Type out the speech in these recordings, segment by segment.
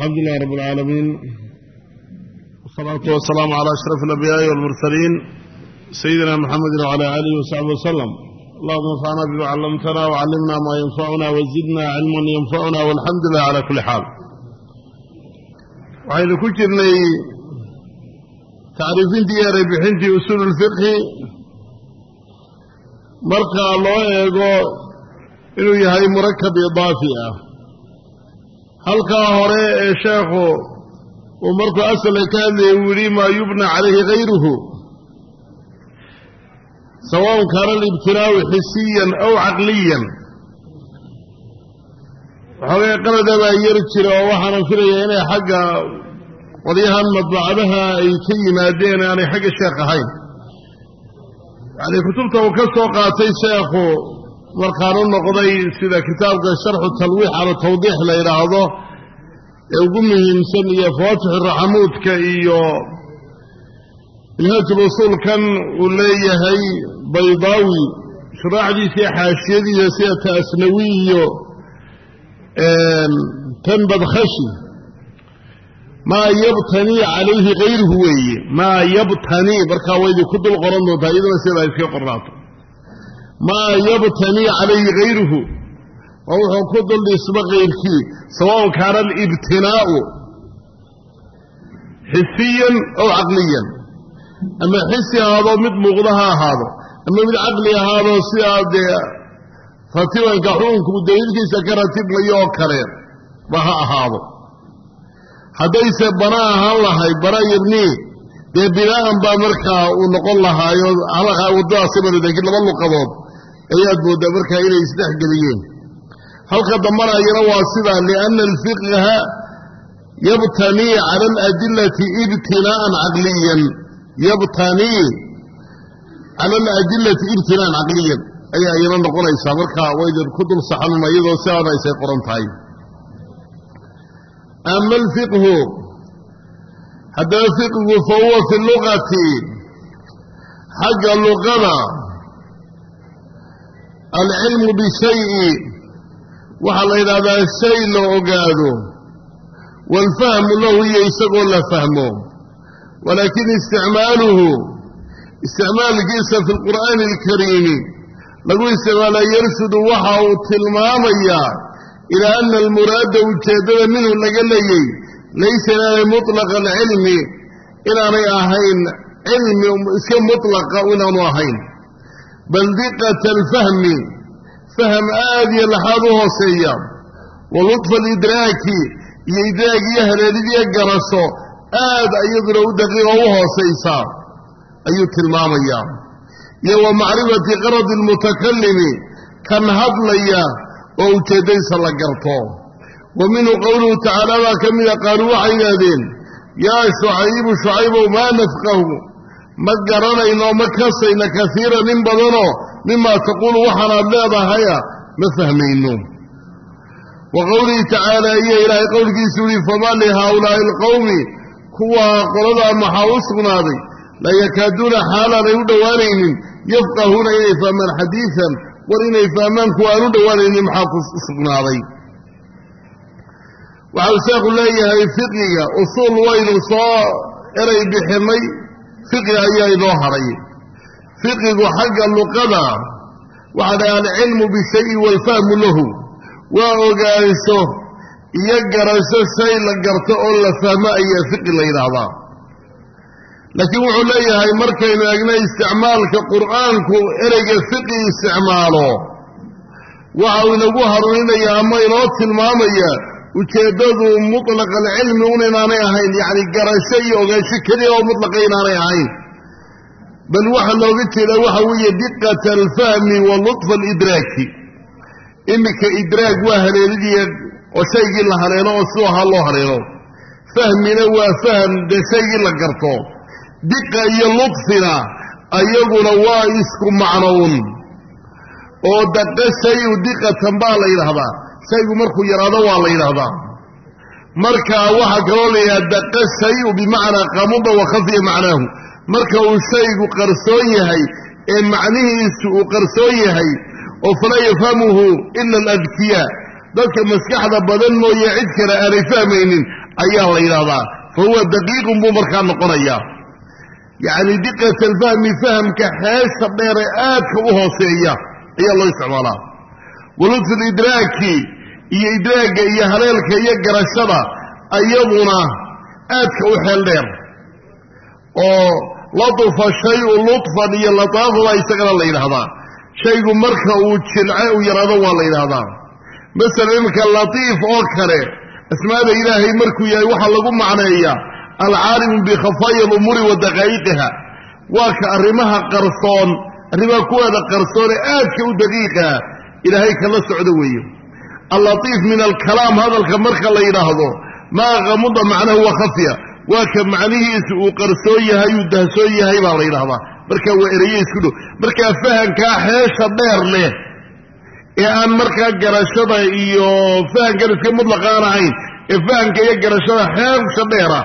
الحمد لله رب العالمين والصلاة والسلام على أشرف الأنبياء والمرسلين سيدنا محمد وعلى آله وصحبه وسلم اللهم انفعنا بما علمتنا وعلمنا ما ينفعنا وزدنا علما ينفعنا والحمد لله على كل حال waxaynu ku jirnay tacriifintii iyo erebixintii usuul ulfiqhi marka loo eego inuu yahay murakab idaafi ah halkaa hore ee sheekhu uu markuu asalka ka hadlayay uu yidhi maa yubna calayhi hayruhu sawaءn kaana alibtinaau xisiyan aw caqliyan. Waxoogay qalada baa yar jira oo waxaanan filayaa inay xagga qolyahan madbacadaha ay ka yimaadeen aanay xagga sheekh ahayn. Yacnii kutubta uu ka soo qaatay sheekhu markaan u noqday sida kitaabka sharxu talwiix cala tawdiix la yidhaahdo ee ugu muhiimsan iyo fawaatixu raxamuudka iyo minhaajul usuulkan uu leeyahay baydaawi shuraaxdiisa iyo xaashiyadiisa sida taasnawi iyo tan badkhashi maa yabtanii calayhi hayruhu weeye maa yabtanii markaa waydi ku dul qoran doontaa iyaduna sidaa iska qornaato maa yabtanii calayhi hayruhu oo wuxuu ku dul dhismo kayrkii sawaءn kaana alibtinaa'u xisiyan aw caqliyan. Ama xisi ahaado mid muuqda ha ahaado ama mid caqli ahaado sidaa dee ratibanka xukunku daliilkiisa ka ratibmayo oo kale ba ha ahaado. Haddayse bana ahaan lahayd bana yabnii dee binaa'an baa markaa uu noqon lahaayo waddadaasi bada laakiin laba luqadood ayaad mooddaa markaa inay isdhex geliyeen halka dambana ayana waa sidaa lianna alfiqha yabtanii cala aladillati ibtinaa'an caqliyan. Yabtanii cala aladillati ibtinaa'an caqliyan. Ayaa iyana noqonaysaa markaa waydin ku dul saxanuna iyadoo sidaana aysay qoran tahay. Ama alfiqhu haddaba fiqhigu fa huwa fi lugati xagga luqada alcilmu bishayi waxaa la yidhahdaa shay la ogaado. Waalfahmu lahu iyo isagoo la fahmo. Walaakin isticmaaluhu isticmaalkiisa fi lqur'aani alkariimi lagu isticmaalaa yarsudu waxa uu tilmaamayaa ilaa ana almuraada ujeeddada minhu laga leeyay laysa inaanay mutlaqa alcilmi inaanay ahayn cilmi iska mutlaqa inaanu ahayn bal diqata alfahmi fahm aad iyo laxaad u hooseeya wa ludfa alidraaki iyo idraag iyo haleelidiyo garasho aad iyaduna u daqiiqo u hoosaysaa ayuu tilmaamayaa iyo wa macrifati qaradi almutakalimi kan hadlaya oo ujeeddadiisa la garto. Wa minhu qowluhu tacaala baa ka mida qaaluu waxay yidhaahdeen yaa shucaybu shucaybow maa nafqahu ma garanayno ma kasayna kaiiran in badanoo mimaa taquulu waxaanaad leedahaya ma fahmayno. Wa qowlihi tacaala iyo ilaahay qowlkiisu yihi famaa lihaaulaa'i alqowmi kuwaa qoladaa maxaa u sugnaaday laa yakaaduuna xaalaanay u dhowaanaynin yafqahuuna inay fahmaan xadiidan war inay fahmaan kuwa aan u dhowaanaynin maxaa ku sugnaaday. Waxau sheekhu leeyahay fiqiga usuul waynu soo eray bixinnay fiqi ayaa inoo hadhay fiqigu xagga luqada waxaa alcilmu bishayi waalfahmu lahu. Waa ogaansho iyo garasho shay la garto oo la fahmo ayaa fiqi la yidhaahdaa. Laakiin wuxuu leeyahay markaynu eegna isticmaalka qur'aanku ereyga fiqi isticmaalo waxa uu inagu hanuuninaya ama inoo tilmaamaya ujeeddadu mutlaqa alcilmi un inaanay ahayn yacni garasho iyo ogaansho keliya oo mutlaqa inaanay ahayn. Bal waxaa looga jeedaa waxa weeye diqata alfahmi wa lutfa alidraaki. Iminka idraag waa haleelidiya oo shaygii la haleelo oo siduu ahaa loo haleelo. Fahmina waa fahm dee shaygii la garto. Diqa iyo ludfina ayaguna waa isku macnown oo daqa shayu diqatan baa la yidhaahdaa shaygu markuu yaraado waa la yidhaahdaa. Marka waxaa kaloo la yidhahda daqa shayu bimacnaa qamuda wa khafiya macnaahu. Marka uu shaygu qarsoon yahay ee macnihiisu uu qarsoon yahay oo falaa yafhamuhu ila aladkiyaa dadka maskaxda badan mooye cid kale aanay fahmaynin ayaa la yidhahdaa fa huwa daqiiqun buu markaa noqonayaa. Yacni diqat alfahmi fahamka xeesha dheere aadka u hooseeya ayaa loo isticmaalaa waludfu lidraaki iyo idraagga iyo haleelka iyo garashada ayaduna aadka u xeel dheer. Oo latufa shayu lutfan iyo lataafada isagana la yidhaahdaa. Shaygu marka uu jilce u yaraado waa la yidhaahdaa. Masalan iminka latiif oo kale asmaada ilaahay markuu yahay waxaa lagu macneeyaa alcaalimu bikhafaaya alumuuri wa daqaa'iqiha waa ka arrimaha qarsoon arrimaha kuweeda qarsoone aadka u daqiiqaa ilaahay kala socdo weeye allatiif min alkalaam hadalka marka la yidhaahdo maa qamuda macnahu wa khafya waa ka macnihiisu uu qarsoon yahay uu dahsoon yahay baa la yidhahdaa markaa waa eraye isku dhow. Markaa fahankaa xeesha dheer leh ee aan markaa garashada iyo fahankan iska mudlaqa aan ahayn ee fahanka iyo garashada xeesha dheera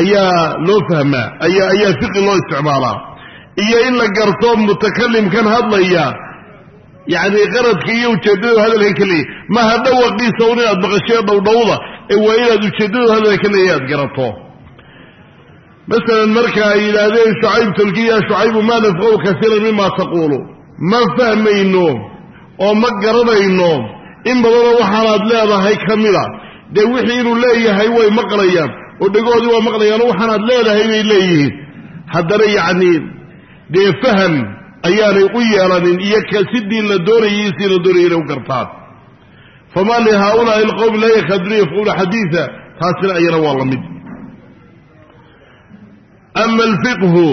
ayaa loo fahmaa ayaa ayaa fiqi loo isticmaalaa. Iyo in la garto mutakalimkan hadlaya yacni qaradka iyo ujeeddadu hadalka ka leeyahy maha dhawaqiisa un inaad maqashee dhowdhowda ee waa inaad ujeeddadu hadalka ka leeyahy aad garato. Masalan marka ay yidhaahdeen shucayb tolkiya shucaybu maa nafqahu kasiiran mima taquulu? Ma fahmayno oo ma garanayno in badanoo waxaanaad leedahay ka mida dee wixii inuu leeyahay way maqlayaan oo dhegoodii waa maqlayaan oo waxaanaad leedahay bay leeyihiin. Haddana yacni dee faham ayaanay u yeelanin iyo ka sidii la doonayay sidii la doonayay inay u gartaan. Famaa li haaulaai alqowmi laa yakaaduuna yafqahuuna xadiida taasina ayana waa la mid. Ama alfiqhu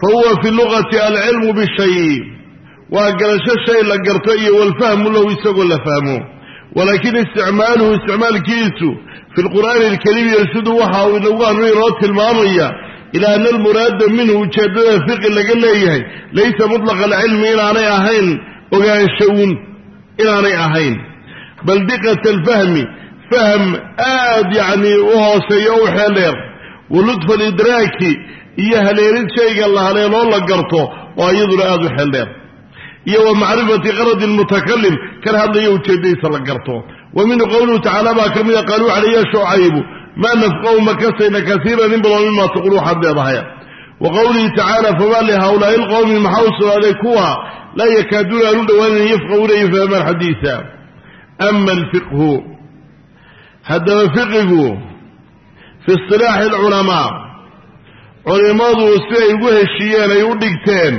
fa huwa fi lugati alcilmu bishay waa garasho shay la garto iyo walfahmu lahu isagoo la fahmo. Walaakin isticmaaluhu isticmaalkiisu fi lqur'aani alkariim yarsudu waxa uu inagu anu inoo tilmaamaya ilaa ana almuraada minhu ujeeddada fiqi laga leeyahay laysa mutlaqa alcilmi inaanay ahayn ogaanshown inaanay ahayn bal diqat alfahmi fahm aad yacni u hooseeya o u xeeldheer wa ludfa alidraaki iyo haleelid shayga la haleeloo la garto oo iyaduna aad u xeeldheer iyo wa macrifati qaradi lmutakalim kan hadlaya ujeeddadiisa la garto wa minhu qowluhu tacaala baa ka mida qaaluu waxaha ya shucaybu maa nafqahu ma kasayna kasiiran in badan mima taqulu waxaad leedahay wa qowlihi tacaala famaa lihaaulaai lqowmi maxaa u sugnaaday kuwa laa yakaaduuna aan u dhowaanan yafqahuuna yafhamaan xadiisa. Ama alfiqhu haddaba fiqigu fi isilaaxi alculamaa culimmadu siday ugu heshiiyeen ay u dhigteen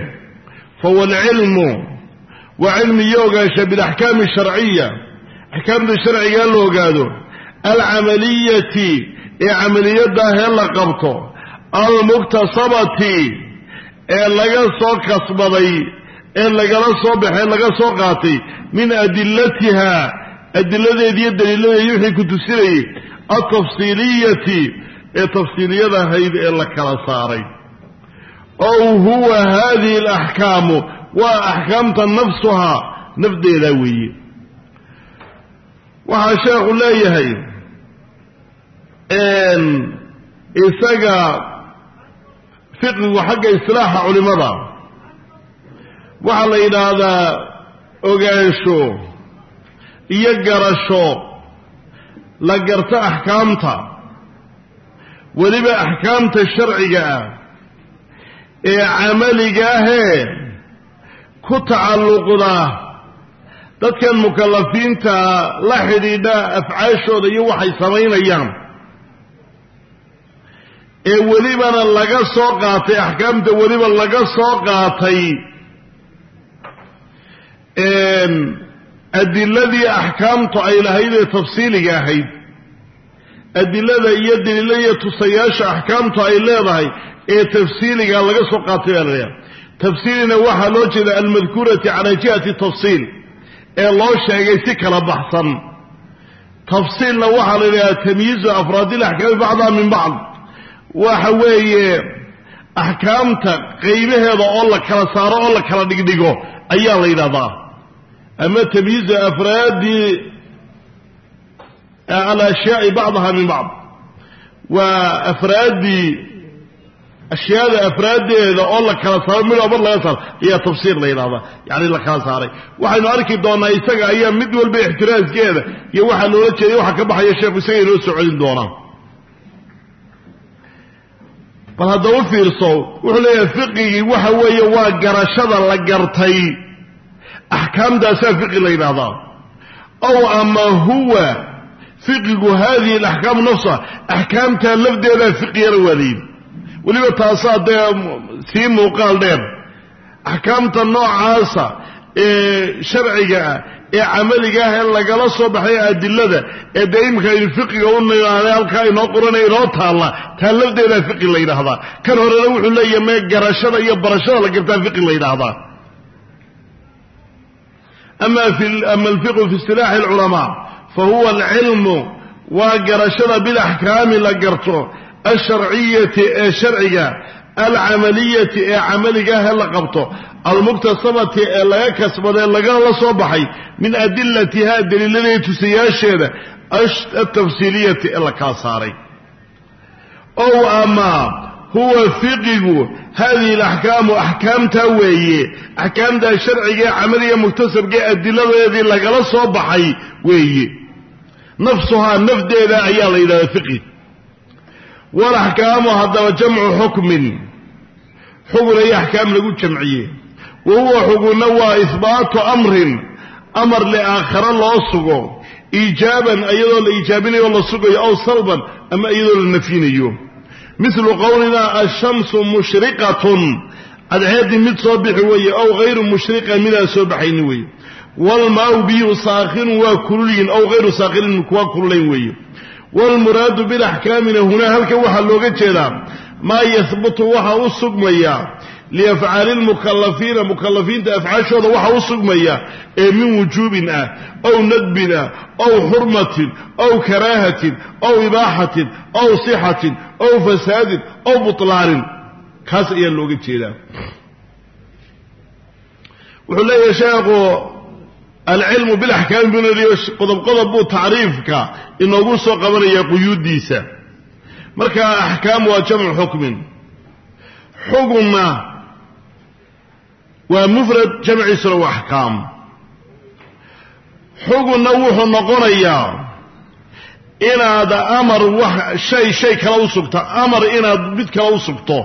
fahuwa alcilmu waa cilmi iyo ogaansha bilaxkaami sharciya axkaamta sharcigaa la ogaado alcamaliyati ee camaliyadaahee la qabto almuktasabati ee laga soo kasbaday ee lagala soo baxee laga soo qaatay min adilatiha adiladeedi iyo daliiladeedi wixii ku tusinayay altafsiiliyati ee tafsiiliyada ahayd ee la kala saaray. Ow huwa hadihi alaxkaamu waa axkaamta nafsuhaa nafdeeda weeye. Waxaa sheekhu leeyahay isaga fiqigu xagga isilaaxa culimada. Waxaa la yidhaahdaa ogaansho iyo garasho la garto axkaamta. Weliba axkaamta sharciga ah ee camaliga ahee ku tacalluqda dadkan mukalafiinta la xidhiidha afcaashooda iyo waxay samaynayaan ee welibana laga soo qaatay axkaamta weliba laga soo qaatay adiladii axkaamtu ay lahayd ee tafsiiliga ahayd adilada iyo daliilada iyo tusayaasha axkaamtu ay leedahay ee tafsiiliga laga soo qaatay baa la leeyahay tafsiilina waxaa loo jeeda almadkuurati calaa jihati tafsiil ee loo sheegay si kala baxsan. Tafsiilna waxaa la yidhaha tamyiizu afraadi ilaxkaami bacdaha min bacd waxa weeye axkaamta qaybaheeda oo la kala saaro oo la kala dhigdhigo ayaa la yidhahdaa ama tamyiizu afraadi alashyaai bacdaha min bacd. Waa afraaddii ashyaada afraaddeeda oo la kala saaro midoo mar laga saaro ayaa tafsiir la yidhahdaa yacni la kala saaray. Waxaynu arki doonnaa isaga ayaa mid walba ixtiraaskeeda iyo waxaa loola jeeday waxa ka baxaya sheekhu isaga inoo soo celin doonaa bal haddaba u fiirso wuxuu leeyahay fiqigii waxa weeye waa garashada la gartay. Axkaamtaasaa fiqi la yidhahdaa ow ama huwa fiqigu haadihi alaxkaam nafsa axkaamtaa lafdeedaa fiqigana waa la yidhi. Weliba taasaa dee sii muuqaal dheer. Axkaamta noocaasa ee sharciga ah ee camaliga ah ee lagala soo baxay adilada ee dee imika aynu fiqiga u nimaanay halkaa inoo qoranaya inoo taalla taa lafdeedaa fiqi la yidhaahdaa. Kan horena wuxuu leeyahay mee garashada iyo barashada la gartaa fiqi la yidhaahdaa. Ama alfiqhu fi istilaaxi alculamaa fa huwa alcilmu waa garashada bilaxkaami la garto alsharciyati ee sharciga alcamaliyati ee camaligaah la qabto almuktasabati ee laga kasbadee lagana la soo baxay min adilatiha daliiladee tusayaasheeda atafsiiliyati ee la kala saaray. Ow ama huwa fiqigu hadihi alaxkaamu axkaamtaa weeye axkaamtaa sharciga ee camaliga muktasabka ee adiladeedii lagala soo baxay weeye. Nafsuhaa nafdeeda ayaa la yidhahda fiqi walaxkaamu haddaba jamcu xukmin xugun iyo axkaam lagu jamciye. Wa huwa xugunna waa ihbaatu amrin amar liaakhare loo sugo iijaaban iyadoo la iijaabinayo o la sugayo aw salban ama iyadoo la nafyinayo. Milu qowlina ashamsu mushriqatun cadceeddii mid soo bixi weeye ow hayru mushriqa midaan soo baxayni weeye. Walmaau biyuhu saakhirun waa kululyihin ow hayru saakhinin kuwa kululayn weeye waalmuraadu bilaxkaamina hunaa halkan waxaa looga jeedaa maa yahbutu waxa u sugmaya liafcaali lmukalafiina mukalafiinta afcaashooda waxa u sugmaya ee min wujuubin ah ow nadbin ah ow xurmatin ow karaahatin ow ibaaxatin ow sixatin ow fasaadin ow butlaanin kaas ayaa looga jeedaa wuxuu leeyahay sheekhu alcilmu bilaxkaami buu qodob qodob buu tacriifka inoogu soo qabanaya quyuuddiisa. Marka axkaam waa jamcu xukmin. Xugunna waa mufrad jamciisuna waa axkaam xugunna wuxuu noqonayaa inaad amar wax shay shay kale u sugto amar inaad mid kale u sugto.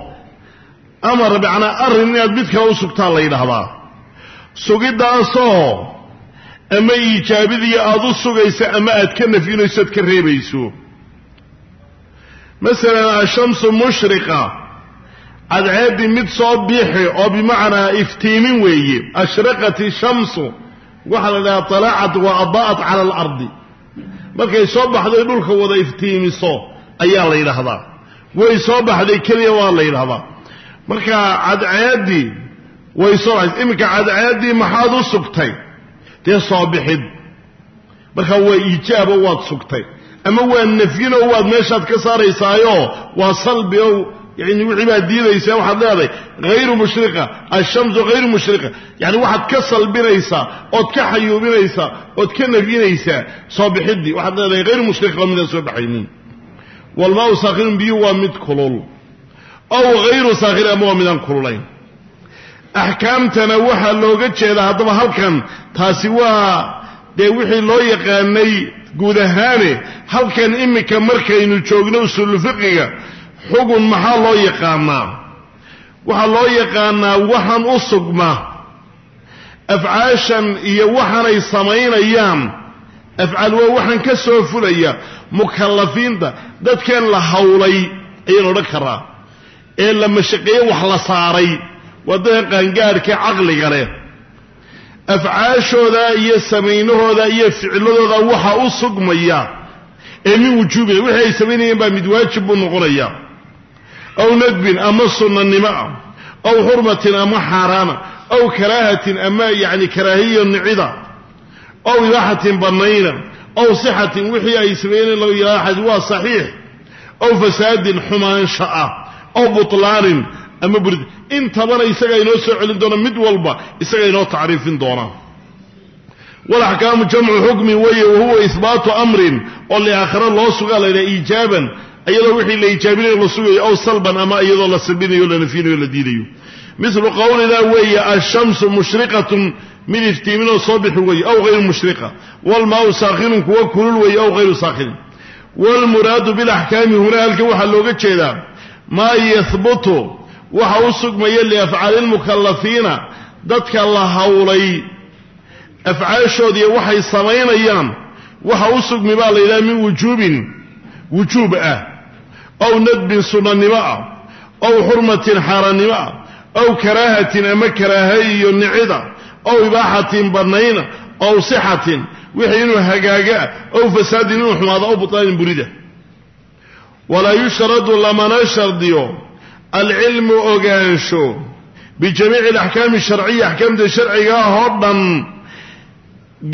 Amar macnaa arrin inaad mid kale u sugtaa la yidhaahdaa. Sugiddaasoo ama iijaabidii aada u sugayso ama aad ka nafyinayso ad ka reebayso. Masalan ashamsu mushriqa. Cadceeddii mid soo biixi oo bimacnaa iftiimin weeye. Ashraqat ishamsu waxaa la dhahaa talacat wa adaa'at cala alardi markay soo baxday dhulka wada iftiimiso ayaa la yidhaahdaa way soo baxday keliya waa la yidhahdaa. Marka cadceeddii way soo baxday. Iminka cadceeddii maxaad u sugtay dee soo bixid marka waa iijaabo waad sugtay ama waa nafyino waad meeshaad ka saaraysaayo waa salbi o yani wixii baad diidaysaa waxaad leedahay hayru mushriqa ashamsu hayru mushriqa. Yani waxaad ka salbinaysaa ood ka xayuubinaysaa ood ka nafyinaysaa soo bixiddii waxaad leedahay hayru mushriqa waa midaan soo baxaynin. Walmaau saakhirun biyu waa mid kulul. Ow hayru saakhirin ama waa midaan kululayn axkaamtana waxaa looga jeedaa haddaba halkan taasi waa dee wixii loo yaqaanay guud ahaane halkan iminka markaynu joogno usuulu fiqiga xugun maxaa loo yaqaanaa? Waxaa loo yaqaanaa waxaan u sugma afcaashan iyo waxaanay samaynayaan. Afcaal waa waxaan ka soo fulaya mukallafiinta dadkan la hawlay ayaan odhan karaa ee la mashaqeeye wax la saaray waa dadka qaangaadhka caqliga leh. Afcaashooda iyo samaynahooda iyo ficladooda waxa u sugmaya ee min wujuubin wixii ay samaynayeen baa mid waajib buu noqonaya. Aw nadbin ama sunnanimo ah aw xurmatin ama xaaraana aw karaahatin ama yacni karaahiya nicida aw ibaaxatin bannayna aw sixatin wixii ay samaynayeen lagu yidhahdo waa saxiix aw fasaadin xumaansha ah aw butlaanin ama burid intabana isagaa inoo soo celin doona mid walba isagaa inoo tacriifin doona. Walaxkaamu jamcu xukmin weeye wahuwa ihbaatu amrin oo liaakhira loo sugaa la ydhaha iijaaban iyadoo wixii la ijaabinayo la sugayo aw salban ama iyadoo la sabinayo o la nafyinayo la diidayo. Milu qowlidaa weeye ashamsu mushriqatun mid iftiiminoo soo bixi weeye aw hayru mushriqa. Walmaau saakinun kuwa kulul weeye aw hayru saakinin waalmuraadu bilaxkaami huna halka waxaa looga jeedaa maa yahbutu waxa u sugmaya liafcaali lmukalafiina dadka la hawlay. Afcaashoodiiyo waxay samaynayaan. Waxa u sugmi baa la yidhaha min wujuubin wujuub ah. Aw nadbin sunanimo ah. Aw xurmatin xaarannimo ah. Aw karaahatin ama karaaha iyo nicida. Aw ibaaxatin bannayna aw sixatin. Wixii inuu hagaaga aw fasaadin inuu xumaado aw butlaanin burida walaa yushradu lamana shardiyo alcilmu ogaansho bijamiici alaxkaami sharciya axkaamta sharcigaah oo dhan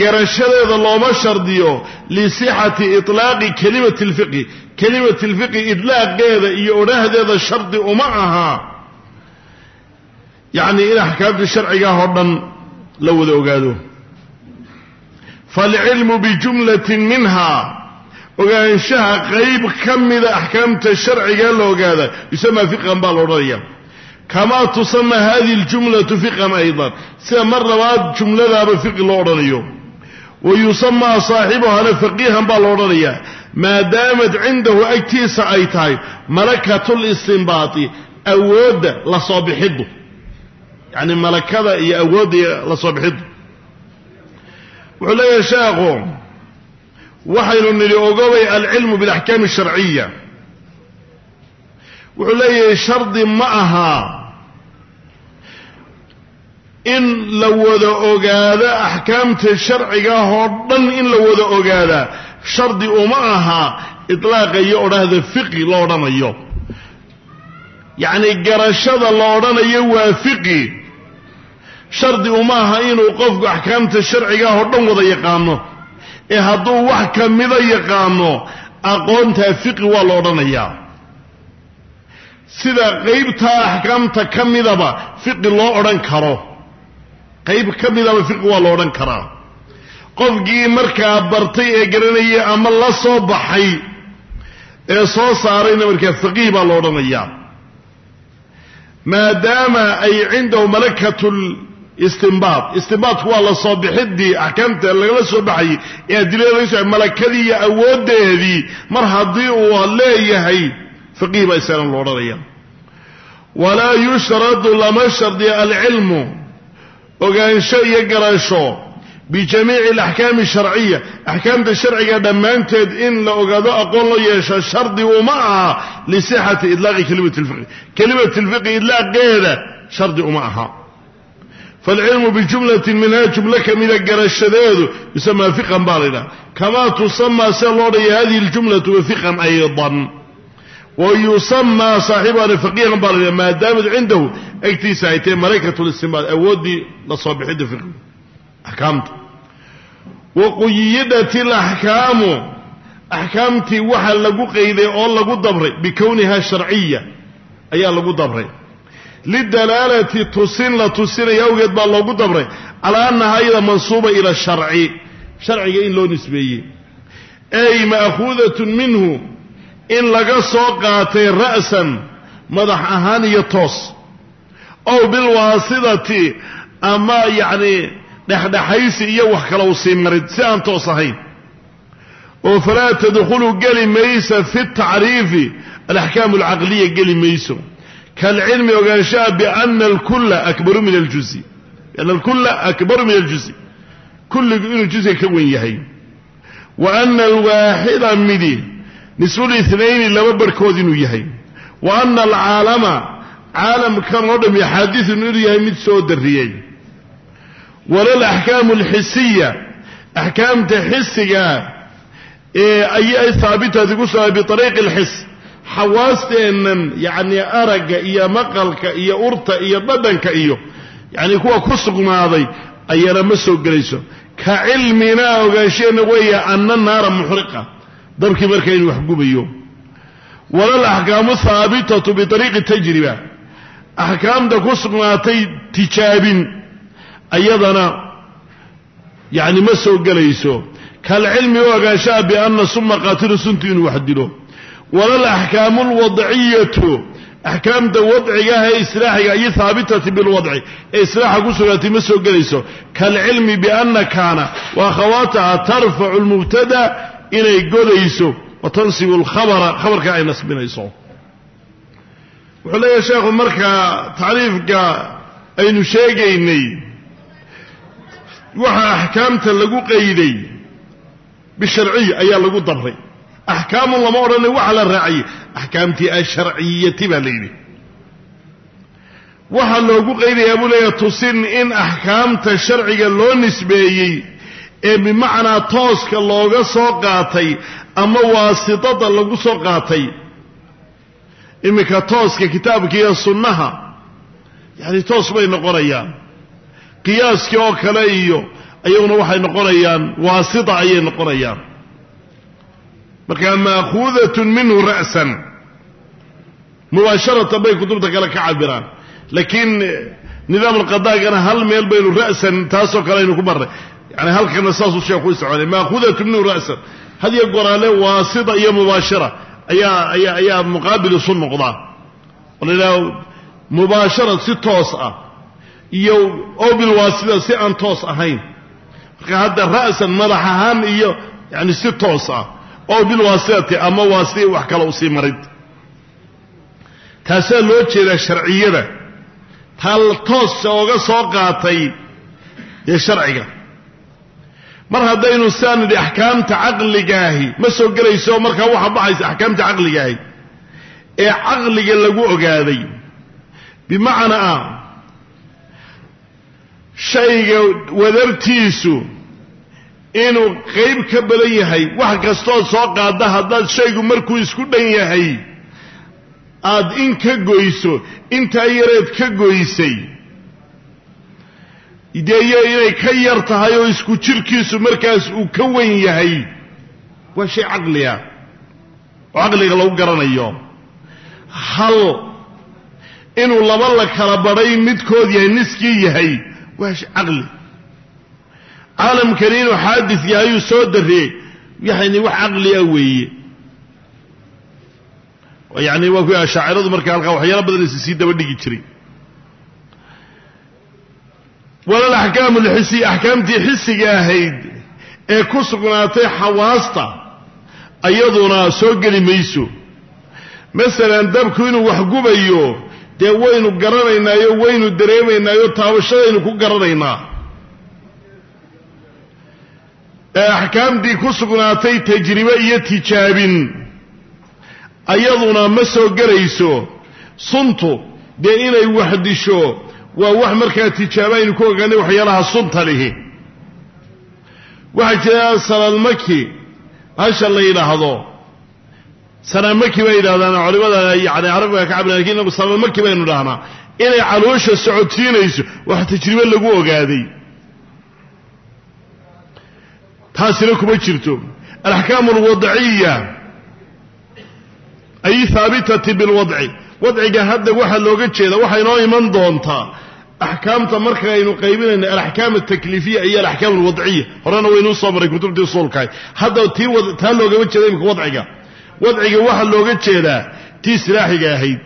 garashadeeda looma shardiyo lisixati itlaaqi kelimati lfiqhi kelimati lfiqhi idlaaqeeda iyo odhahdeeda shardi uma aha. Yacni in axkaamta sharcigaah oo dhan la wada ogaado. Faalcilmu bijumlatin minha ogaanshaha qayb ka mida axkaamta sharcigaa la ogaada yusamaa fiqhan baa la odhanaya. Kamaa tusama hadihi ljumlatu fiqhan aydan. Sida mar labaad jumladaaba fiqi loo odhanayo. Wa yusamaa saaxibuhana faqiihan baa la odhanayaa maadaamad cindahu agtiisa ay tahay malakatulistinbaati awoodda la soo bixiddu. Yacni malakada iyo awoodda la soo bixiddu. Wuxuu leeyahay sheekhu waxaynu nidhi ogobay alcilmu bilaxkaami sharciya. Wuxuu leeyahay shardi ma aha in la wada ogaado axkaamta sharcigaah oo dhan in la wada ogaadaa shardi uma aha itlaaqa iyo odhahda fiqi la odhanayo. Yacni garashada la odhanayo waa fiqi. Shardi uma aha inuu qofku axkaamta sharcigaah oo dhan wada yaqaano ee hadduu wax ka mida yaqaano aqoontaa fiqi waa la odhanayaa. Sida qaybtaa axkaamta ka midaba fiqi loo odhan karo. Qayb ka midaba fiqi waa la odhan karaa. Qofkii markaa bartay ee garanayay ama la soo baxay ee soo saarayna markaa faqiih baa la odhanayaa. Maadaama ay cindahu malakatul istinbaad istinbaadku waa la soo bixidii axkaamta lagala soo baxayay ee adilada malakadii iyo awooddeedii mar haddii uu leeyahay faqiih baa isagana lo odhanaya walaa yushradu lama shardiya alcilmu ogaansho iyo garasho bijamiici alaxkaami sharciya axkaamta sharciga dhammaanteed in la ogaado aqoon loo yeesho shardi uma aha lisixati idlaaqi kelimati lfiqhi kelimati lfiqhi idlaaqeeda shardi uma aha falcilmu bijumlatin minhaa jumlo kamida garashadeedu yusamaa fiqhan baa la ydhaha kamaa tusamaa sida loo dhaya hadihi ljumlatu fiqhan aydan wa yusamaa saaxibuhana faqiihan baa la ydhaha maadaamad cindahu agtiisa ay tahay malaykatu listinbaad awooddii la soo bixidda fiqhi axkaamta wa quyidat alaxkaamu axkaamtii waxa lagu qayday oo lagu dabray bikowniha sharciya ayaa lagu dabray lidalaalati tusin la tusinaya awgeed baa loogu dabray calaa annaha ayada mansuuba ila sharci sharciga in loo nisbeeyey ay ma'khuudatun minhu in laga soo qaatay ra'san madax ahaan iyo toos ow bilwaasidati ama yacni dhexdhexaysi iyo wax kale u sii marid si aan toos ahayn oo falaa tadkhulu geli maysa fi tacriifi alaxkaamu alcaqliya geli mayso kalcilmi ogaanshaha biana alkulla akbaru min aljuzi biana alkulla akbaru min aljuzi kulligu inuu juziga ka wen yahay wa ana alwaaxida midi nisfulithnayni laba barhkood inuu yahay wa ana alcaalama caalamkan oo dhami xaadithun inuu yahay mid soo darriyey walal axkaamu alxisiya axkaamta xisigaa ee ayay haabitaasi ku sugnaay biariiqi alxis xawaasteennan yacni aragga iyo maqalka iyo urta iyo dhadhanka iyo yacni kuwa ku sugnaaday ayana ma soo gelayso. Ka cilminaa ogaansheenna weeya anna naara muxriqa dabkii marka inuu waxgubayo walal axkaamu haabitatu biariiqi tajriba. Axkaamta ku sugnaatay tijaabin ayadana yacni ma soo gelayso. Kalcilmi u ogaanshaha bianna suma qaatilu suntu inuu wax dilo walal axkaamu alwadciyatu. Axkaamta wadciga ah ee islaaxiga iyo haabitati bilwadci. Ee islaaxa ku sugaatay ma soo gelayso. Kaalcilmi biana kaana wa akhawaataha tarfacu lmubtada inay godayso. Wa tansibu lkhabara khabarka ay nasbinayso. Wuxuu leeyahay sheekhu markaa tacriifka aynu sheegaynay waxa axkaamta lagu qayday bisharciya ayaa lagu dabray axkaamun lama odhanay waxa la raaciyey. Axkaamtii asharciyati baa la yidhi. Waxaa loogu qaydayaa buu leeyahay tusin in axkaamta sharciga loo nisbeeyey ee bimacnaa tooska looga soo qaatay ama waasitada lagu soo qaatay. Iminka tooska kitaabka iyo sunnaha yacni toos bay noqonayaan. Qiyaaskii oo kale iyo ayaguna waxay noqonayaan waasita ayay noqonayaan markaa maakuudatun minhu ra'san. Mubaasharatan bay kutubta kale ka cabiraan laakiin nidaam alqadaagana hal meel baynu ra'san taasoo kale aynu ku marnay. Yani halkana saasuu sheekhu isticmaalay maakuudatun minhu ra'san. Had iyo goraale waasita iyo mubaashara ayaa ayaa ayaa muqaabil isu noqdaa oo la mubaashara si toos ah iyo oo bilwaasita si aan toos ahayn. Marka hadda ra'san madax ahaan iyo yani si toos ah oo bilwaasitati ama waasita wax kale u sii marid. Taasaa loo jeedaa sharciyada. Tal toosa oga soo qaatay dee sharciga. Mar haddaynu siaan nidhi axkaamta caqligaahi ma soo gelayso markaa waxa baxaysa axkaamta caqligaahi. Ee caqliga lagu ogaaday bimacnaa shayga wadartiisu inuu qayb ka badan yahay wax kastood soo qaada haddaad shaygu markuu isku dhan yahay aad in ka goyso intaa yareed ka goysay. Deeyo inay ka yar tahay oo isku jirkiisu markaas uu ka wen yahay waa shay caqliga oo caqliga lagu garanayo. Hal inuu laba la kala badhay midkood yahay niskii yahay waa shay caqli caalamkani inuu xaadis yahay uu soo darriyey yani wax caqli ah weeye. Yani waa kuwi ashaaciradu marka halkaa waxyaalo badan is sii daba dhigi jiray. Walal lxisiya axkaamtii xisiga ahayd ee ku sugnaatay xawaasta ayaduna soo geli mayso. Masalan dabku inuu wax gubayo dee waynu garanaynaayo waynu dareemaynaayo taabashadaynu ku garanaynaa ee axkaamtii ku sugnaatay tajribe iyo tijaabin. Ayaduna ma soo gelayso. Suntu dee inay wax disho waa wax markaa tijaabo aynu ku ogaanay waxyaalaha sunta lihi. Waxaa jira sanadmaki hasha la yidhaahdo. Sanadmaki bay yidhahdaan culimada yani carabiga ka cabira laakiin inagu sanadmaki baynu dhahnaa inay caloosha socodsiinayso wax tajribe lagu ogaaday taasina kuma jirto. Alaxkaamu alwadciya ay haabitati bilwadci wadciga hadda waxaa looga jeeda waxaa inoo iman doontaa. Axkaamta marka aynu qaybinayna alaxkaam altakliifiya iyo alaxkaam alwadciya horena waynuu soo maray kutubtii usuulkahay hadda tii taa loogama jeeda imika wadciga wadciga waxaa looga jeedaa tii silaaxiga ahayd.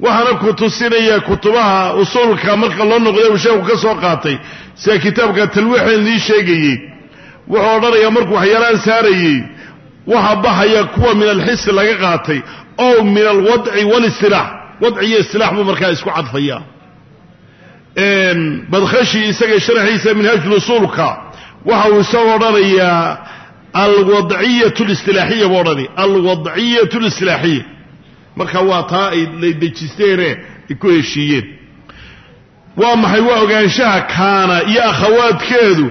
Waxaana ku tusinaya kutubaha usuulka marka loo noqday uu sheeku ka soo qaatay. Sida kitaabka talwiixeen lii sheegayey wuxuu odhanayaa markuu waxyaalaan saarayey waxa baxaya kuwa min alxisi laga qaatay ow min alwadci walistilaax wadci iyo istilaax buu markaa isku cadfaya badkhashi isaga sharxiisa minhaajulusuulka waxa uu isagoo odhanayaa alwadciyatu listilaaxiya buu odhanaya. Alwadciyatu listilaaxiya marka waa taa ay lay dejisteene ay ku heshiiyeen. Waa maxay? Waa ogaanshaha kaana iyo akhawaadkeedu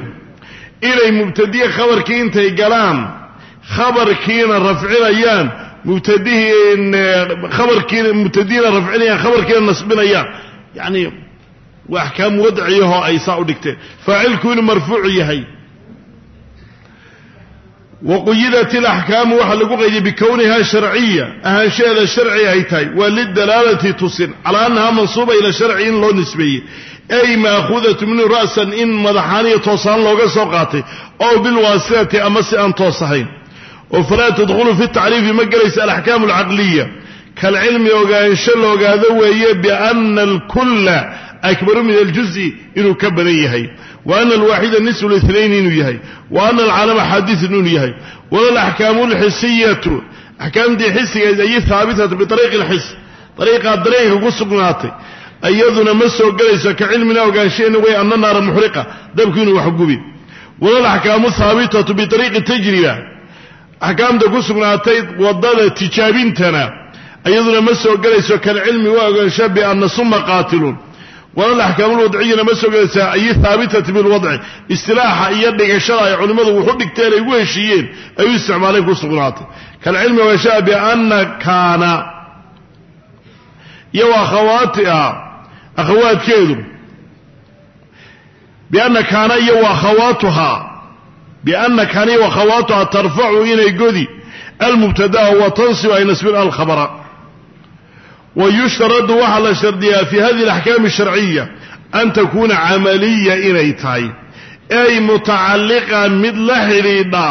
inay mubtadiye khabarkii intay galaan khabarkiina rafcinayaan mubtadihiin mubtadihiina rafcinayaan khabarkiina nasbinayaan. Yacni waa axkaam wadciyahoo ay saa u dhigteen. Faacilku inuu marfuuc yahay waquyidat ilaxkaamu waxaa lagu qaydiyay bikowniha sharciya ahaanshaheeda sharci ay tahay. Waa lidalaalati tusin calaa annaha mansuuba ila sharci in loo nisbeeyey. Ay maakhudatu minhu ra'san in madaxaan iyo toosaan looga soo qaatay. Oo bilwaasitati ama si aan toos ahayn. Oo falaa tadkhulu fi tacriifi ma gelaysa alaxkaamu alcaqliya kalcilmi ogaansho la ogaado weeye biana alkulla akbaru min aljuzi inuu ka badan yahay ana alwaaxida nisfu lithnayn inuu yahay. Ana alcaalama xaadisun inuu yahay. Alaxkaamu alxisiyatu axkaamtii xisigeed ay haabitatu biariiqi alxis ariiqaa dareenka ku sugnaatay. Iyaduna ma soo gelayso ka cilmina ogaanshaheena way ana naara muxriqa dabku inuu wax gubi. Wala alaxkaamu haabitatu biariiqi tajriba. Axkaamta ku sugnaatay waddada tijaabintana. Iyaduna ma soo gelayso kalcilmi waa ogaansha biana wala alaxkaamu lwadciyana ma soo gelaysaa ay haabitati bilwadci istilaaxa iyo dhigashada ay culimmadu wuxu dhigteen ay ugu heshiiyeen ay u isticmaaleen ku sugnaatay kalcilmi ogaanshaa biana kaana iyo akhawaatiha akhawaadkeedu. Biana kaana iyo akhawaatuha biana kaana iyo akhawaatuha tarfacu inay godi. Almubtadaa wa tansib ay nasbin alkhabra wa yushtaradu waxaa la shardiyaa fi hadihi alaxkaami asharciya an takuuna camaliya inay tahay. Ay mutacalliqan mid la xidhiidha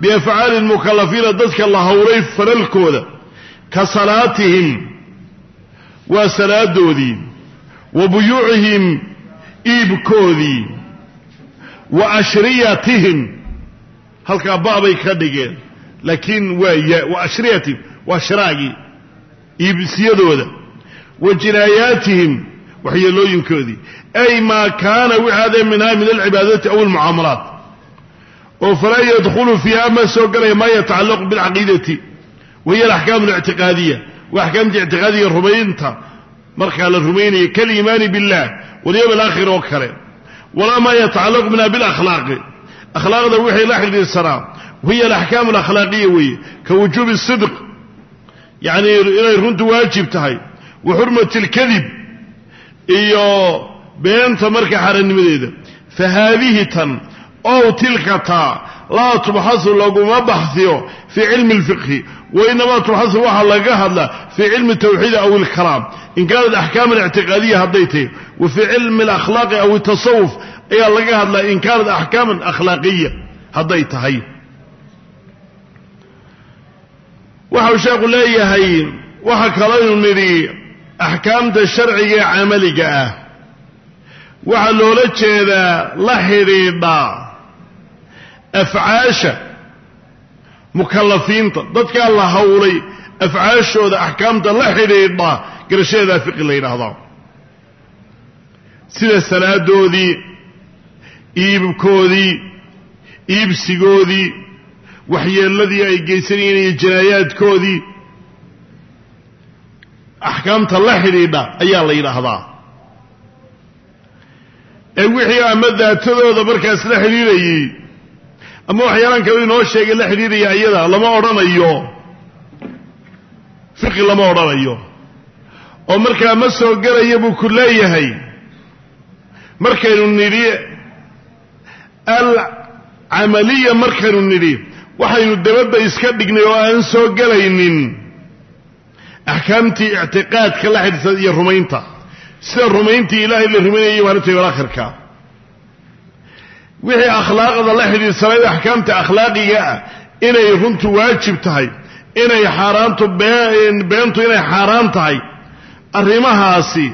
biafcaali lmukalafiina dadka la howlay falalkooda ka salaatihim waa salaadoodii wa buyuucihim iibkoodii wa ashriyatihim. Halkaa ba'bay ka dhigeen laakiin wa ashriyatihim waa shiraagii iibsiyadooda wa jinaayaatihim waxyeelooyinkoodii ay maa kaana wixaadee minhaa min alcibaadati aw almucaamalaat. Oo falaa yadkhulu fiiha ma soo galaya maa yatacallaqu bilcaqiidati. Wa hiya alaxkaamu alictiqaadiya waa axkaamta ictiqaadiga rumaynta. Markaa la rumaynaya kaliimaani billah walyowm alaakhir oo kale. Walaa maa yatacallaqu minha bilakhlaaqi. Akhlaaqda wixii la xidhiidsanaa wahiya alaxkaamu alakhlaaqiya weeye ka wujuubi sidq yacni inay runtu waajib tahay. Wa xurmati alkadib iyo beenta marka xarannimadeeda fa haadihi tan ow tilka taa laa tubxasu laguma baxhiyo fii cilmi اlfiqhi wainamaa tubxasu waxaa laga hadlaa fii cilmi tawxiidi aw ilkalaam in kaanat axkaaman ictiqaadiya hadday tahay wa fii cilmi alakhlaaqi aw itasawuf ayaa laga hadlaa in kaanat axkaaman akhlaaqiya hadday tahay waxau sheekhu leeyahay waxa kalaynu nidhi axkaamta sharciga ee camaliga ah. Waxaa loola jeedaa la xidhiidha afcaasha mukalafiinta dadkaa la howlay afcaashooda axkaamta la xidhiidha garashadeedaa fiqi la yidhaahdaa sida salaadoodii iibkoodii iibsigoodii waxyeeladii ay geysanayeen iyo jinaayaadkoodii axkaamta la xidhiidha ayaa la yidhaahdaa. Ee wixii ama daatadooda markaas la xidhiidhayey ama waxyaalaan kale inoo sheegay la xidhiidhaya iyada lama odhanayo. Fiqi lama odhanayo. Oo markaa ma soo gelaya buu ku leeyahay. Markaynu nidhi alcamaliya markaynu nidhi waxaynu dabadda iska dhignay oo aan soo gelaynin. Axkaamtii ictiqaadka la xidhiidsan iyo rumaynta. Sida rumayntii ilaahay la rumaynayay maalinta yol akhirka. Wixii akhlaaqda la xidhiidsanayd axkaamta akhlaaqiga ah inay runtu waajib tahay inay xaaraantu beentu inay xaaraan tahay. Arrimahaasi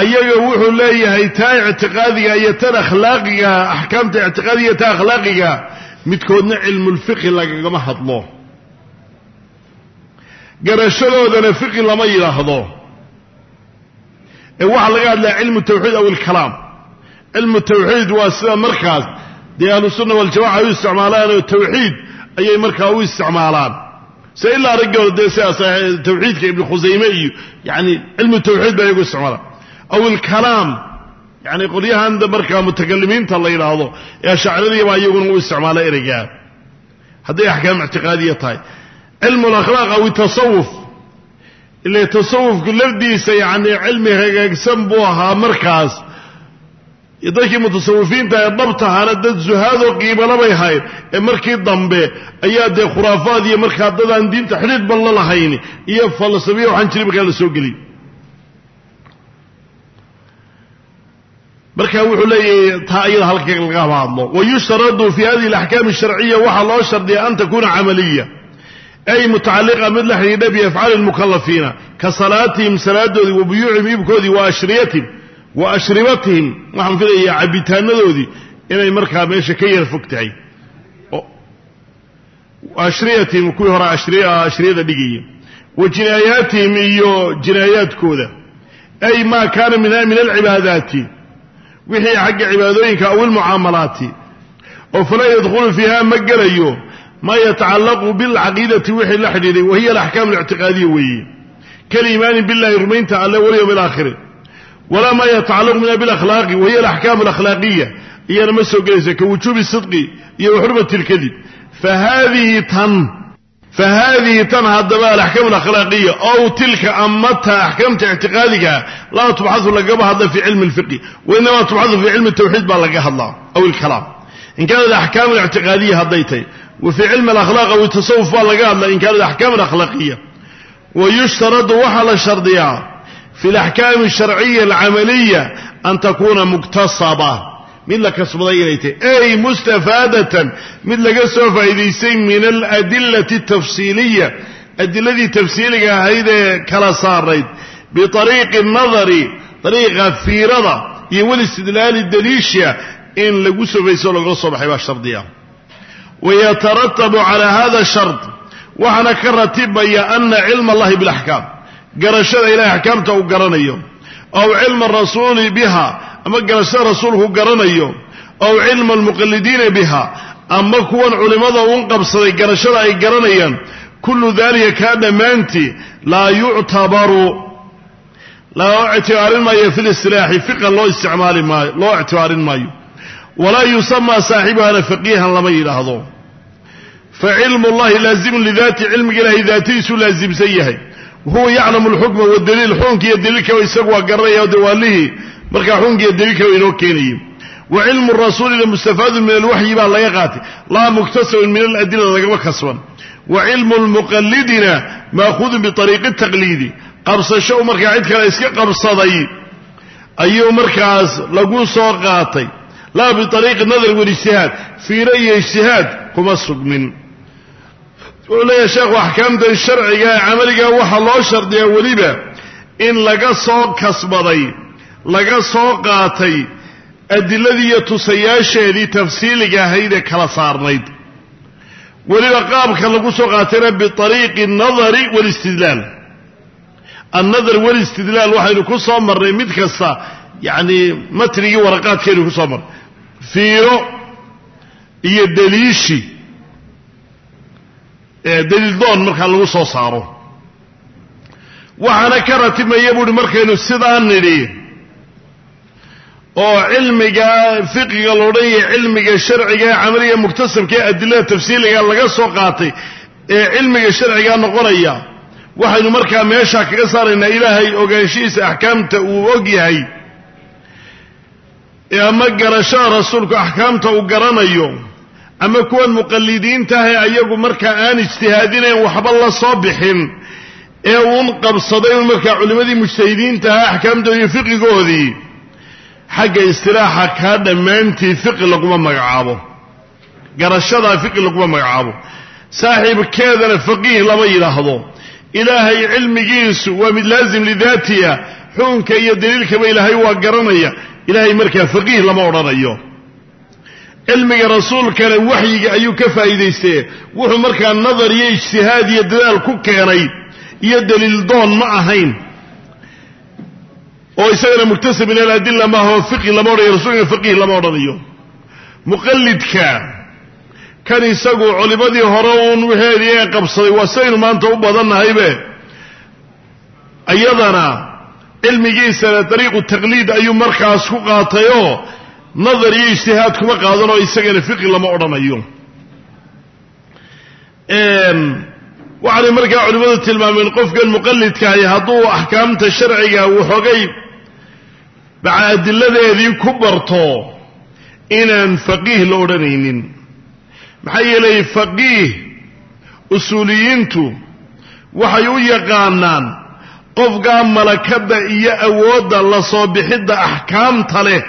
ayaga wuxuu leeyahay taa ictiqaadiga iyo tan akhlaaqiga axkaamta ictiqaadiga ta akhlaaqiga midkoodna cilmulfiqhi lagagama hadlo. Garashadoodana fiqi lama yidhaahdo. Ee waxaa laga hadlaya cilmu tawxiid aw ilkalaam cilmu tawxiid waa sida markaas dee ahlusunna waljamaca ay u isticmaalaan oo tawxiid ayay markaa u isticmaalaan. Se ilaa raggooda dee sidaas tawxiidka ibnu khusayme iyo yani cilmu tawxiid ba ayagu isticmaalaan aw ilkalaam yani qolyahan markaa mutakalimiinta la yidhaahdo ee ashaciradiibaa iyaguna u isticmaala ereygaa hadday axkaam ictiqaadiya tahay cilmu alakhlaaq aw itasawuf ile tasawufku lafdiisa yacni cilmi hagaagsan buu ahaa markaas dadkii mutasawifiinta ee dhabtahaana dad zuhaadoo qiibala bay ahayd ee markii dambe ayaa dee khuraafaad iyo markaa dadaan diinta xidhiid la lahayn iyo falsafiya waxaan jirin markaa la soo geliy marka wuxuu leeyahay taa iyada halka lagama hadlo wayushtaradu fi hadihi alaxkaam asharciya waxaa loo shardiya an takuna camaliya ay mutacaliqa mid la xidhiidha biafcaali lmukalafiina ka salaatihim salaadoodii wa buyuucihim iibkoodii wa ashriyatihim wa ashribatihim. Waxaan filayaa cabitaanadoodii inay markaa meesha ka yar fog tahay. Ashriyatihim kuwii hore ashriyada dhigaya. Wa jinaayaatihim iyo jinaayaadkooda ay maa kaana minha min alcibaadaati wixii xagga cibaadooyinka aw ilmucaamalaati oo falaa yadkhulu fiiha ma gelayo maa yatacallaqu bilcaqiidati wixii la xidhiiday wa hiya alaxkaam alictiqaadiya weeye. Kaliimaani billahi rumaynta alle walyowm alaakhiri walaa maa yatacallaqu minha bilakhlaaqi wa hiya alaxkaam alakhlaaqiya iyana ma soo gelaysa ka wujuubi sidqi iyo wa xurmati lkadib fahadihi tan fahadihi tan haddaba alaxkaam alakhlaaqiya ow tilka amata axkaamta ictiqaadiga laa tubxadu lagama hadla fi cilmi lfiqi wainama tubxadu fi cilmi tawxiid baa laga hadlaa aw ilkalaam in kaanat axkaam alictiqaadiya hadday tahay wa fii cilmi alakhlaaq aw tasawuf baa laga hadlaa in kaanat axkaam alakhlaaqiya wa yushtaradu waxaa la shardiyaa fi alaxkaami asharciya alcamaliya an takuna muktasaba mid la kasbaday inay tahay ay mustafaadatan mid laga soo faa'iidaystay min aladilati atafsiiliya adiladii tafsiiliga ahayd ee kala saarayd biariiqi nadari dariiqa fiirada iyo walistidlaali daliisha in lagu sofayso lagala soo baxay baa shardiya wayataratabu calaa hada shard waxaana ka ratibaya ana cilma allahi bilaxkaam garashada ilahay axkaamta uu garanayo aw cilma rasuuli biha ama garashada rasuulku garanayo aw cilma almuqalidiina biha ama kuwan culimmada uun qabsaday garashada ay garanayaan kullu dalika kaa dhammaantii laa yuctabaru loo ictibaarin maayo fi listilaaxi fiqan loo isticmaali maayo loo ictibaarin maayo. Walaa yusamaa saaxibuhana faqiihan lama yidhaahdo. Fa cilmu llahi laazimun lidaati cilmiga ilahay daatadiisuu laasimsan yahay. Wahuwa yaclamu alxukma wadaliil xukunka iyo daliilkaba isagu waa garanaya de waalihii markaa xukunka iyo daliilkaba inoo keenayay. Wa cilmu rasuulina mustafaadun min alwaxyi baa laga qaatay. Laa muktasabun min aladila lagama kasban. Wa cilmu lmuqalidina maakhudun biariiqi taqliidi qabsasho u markaa cid kale iska qabsaday ayuu markaas lagu soo qaatay. Laa biariiqi nadar walijtihaad fiiro iyo ijtihaad kuma sugmin wuxuu leeyahay sheekhu axkaamtan sharciga ee camaliga waxaa loo shardiyaa weliba in laga soo kasbaday laga soo qaatay adiladii iyo tusayaasheedii tafsiiliga ahayd ee kala saarnayd. Weliba qaabka lagu soo qaatayna biariiqi nadari walistidlaal annadar walistidlaal waxaynu ku soo marnay mid kasta yacni matnigii waraqaadkaynu ku soo marnay. Fiiro iyo daliishi daliil doon markaa lagu soo saaro. Waxaana ka ratibmaya buuhi markaynu sidaa nidhi oo cilmiga fiqiga loodhan yahay cilmiga sharciga ee camaliga ee adilada tafsiiliga laga soo qaatay ee cilmiga sharciga noqonaya. Waxaynu markaa meesha kaga saaraynaa ilaahay ogaanshihiisa axkaamta uu og yahay. Ama garashada rasuulku axkaamta uu garanayo ama kuwan muqalidiinta ah ayagu markaa aan ijtihaadinayn waxba la soo bixin ee uun qabsaday markaa culimmadii mujtahidiinta ahaa axkaamtoodi iyo fiqigoodii xagga istilaaxa kaa dhammaantii fiqi laguma magacaabo. Garashadaa fiqi laguma magacaabo. Saaxiibkeedana faqiih lama yidhaahdo. Ilaahay cilmigiisu waa mid laazim lidaatiya. Xukunka iyo daliilkaba ilaahay waa garanaya. Ilaahay markaa faqiih lama odhanayo. Cilmiga rasuulkana waxyiga ayuu ka faa'iidaystee. Wuxuu markaa nadar iyo ijtihaad iyo dadaal ku keenay. Iyo daliil doon ma ahayn oo isagana muktasab min aladilla maaho fiqi lama odhanayo rasuulkana faqiih lama odhanayo. Muqallidka kan isagu culimadii hore uun wixeedii ee qabsaday waa saynu maanta u badannahaybe iyadana cilmigiisana dariiqu taqliid ayuu markaas ku qaatayoo nadar iyo ijtihaad kuma qaadanoo isagana fiqi lama odhanayo. Waxaanay markaa culimmadu tilmaameen qofkan muqallidkahay hadduu axkaamta sharciga waxoogay maca adiladeedii ku barto inaan faqiih la odhanaynin. Maxaa yeelay faqiih usuuliyiintu waxay u yaqaanaan qofkaa malakadda iyo awoodda la soo bixidda axkaamta leh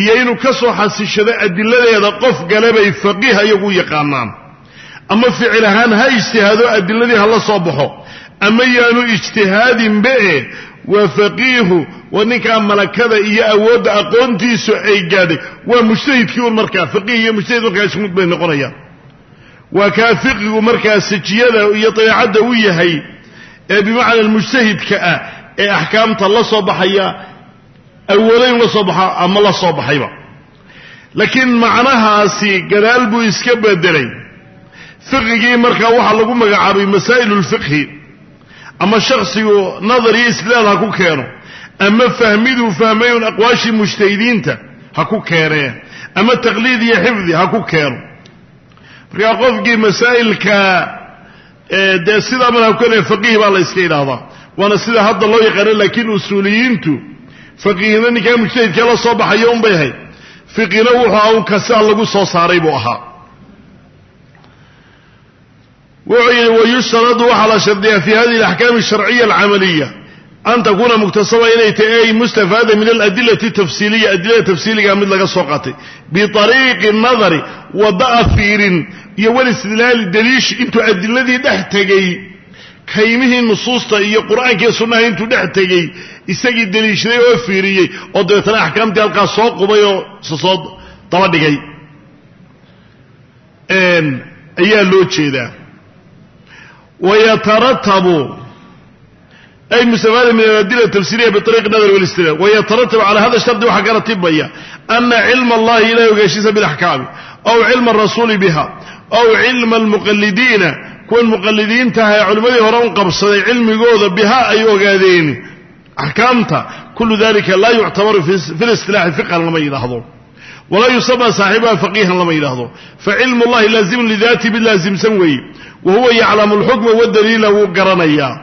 iyo inuu ka soo xasishado adiladeeda qof galebay faqiih ayagu yaqaanaan. Ama ficil ahaan ha ijtihaado adiladii ha la soo baxo ama yaanu ijtihaadinba e waa faqiihu waa ninkaa malakada iyo awoodda aqoontiisu ay gaadhay. Waa mujtahidkii un markaa faqiih iyo mujtahid markaa isku mid bay noqonayaan. Waa kaa fiqigu markaa sajiyada iyo dabeecadda u yahay ee bimacna mujtahidka ah ee axkaamta la soo baxaya awooda in la soo baxo ama la soo baxayba. Laakiin macnahaasi gadaal buu iska bedelay fiqigii markaa waxaa lagu magacaabay masaa'il lfiqhi ama shaksigu nadar iyo istidlaal ha ku keeno ama fahmiduu fahmayun aqwaashii mujtahidiinta ha ku keeneen ama taqliid iyo xifdi ha ku keeno. Markaa qofkii masaa'ilka dee sidaa mana keenaya faqiih baa la iska idhaahdaa waana sida hadda loo yaqaano laakiin usuuliyiintu faqiihna ninkaa mujtahidkee la soo baxayo un bay ahayd. Fiqina wuxuu ahaa un kasaa lagu soo saaray buu ahaa wuxuu wayushtaradu waxaa la shardiyaa fi hadihi alaxkaam alsharciya alcamaliya. An takuuna muktasaba inay tahay ay mustafaada min aladilati tafsiiliya adilada tafsiiliga mid laga soo qaatay. Biariiqi nadari wada'a fiirin iyo walistidlaali daliish intuu adiladii dhex tegey kaymihii nusuusta iyo qur'aankiiyo sunnaha intuu dhex tegey isagii daliishaday oo fiiriyey oo dabeetana axkaamtii halkaas soo qubay oo soo daba dhigay. Ayaa loo jeedaa wayataratabu ay mustafaada min aladila tafsiriya biariiqi nadar walistidlaal wayataratabu cala hada shardi waxaa ka ratibaya ana cilma allahi ilahay ogaashiisa bilaxkaami aw cilma arasuuli biha aw cilma almuqalidiina kuwan muqalidiintaha ee culimmadii hore un qabsaday cilmigooda biha ay ogaadeen axkaamta kullu dalika laa yuctabaru fi listilaaxi fiqhan lama yidhaahdo walaa yusama saaxibaha faqiihan lama yidhaahdo facilmu llahi laazimun lidaati mid laasimsan weeye wa huwa yaclamu alxukma wadaliila wuu garanayaa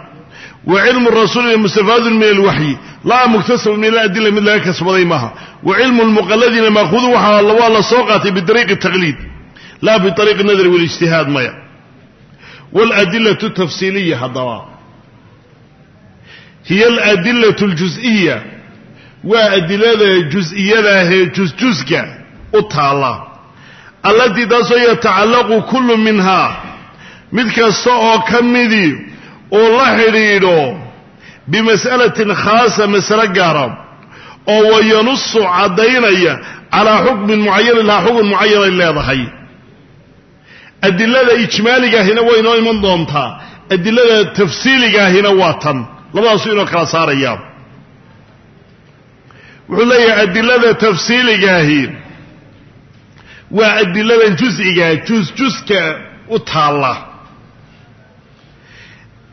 wa cilmu rasuuli mustafaadun min alwaxyi laa muktasabun min aladila mid laga kasbaday maaha wa cilmu lmuqaladiina maahuudu waa la soo qaatay biariiqi taqliid laa biariiqi nadri walijtihaad maya waladilatu tafsiiliya haddaba hiya aladilatu aljuziya waa adilada jus-iyadaahee jusjuska u taalla allatii taasoo yatacallaqu kullu minhaa mid kasta oo ka midii uu la xidhiidho bimas'alatin khaasa masale gaara oo wayanusu caddaynaya calaa xukmin mucayanin lahaa xukun mucayanay leedahay. Adilada ijmaaligaahina way inoo iman doontaa. Adilada tafsiiligaahina waa tan. Labadaasu inoo kala saaraya. Wuxuu leeyahay adilada tafsiiligaahi waa adiladan jus'iga jusjuska u taalla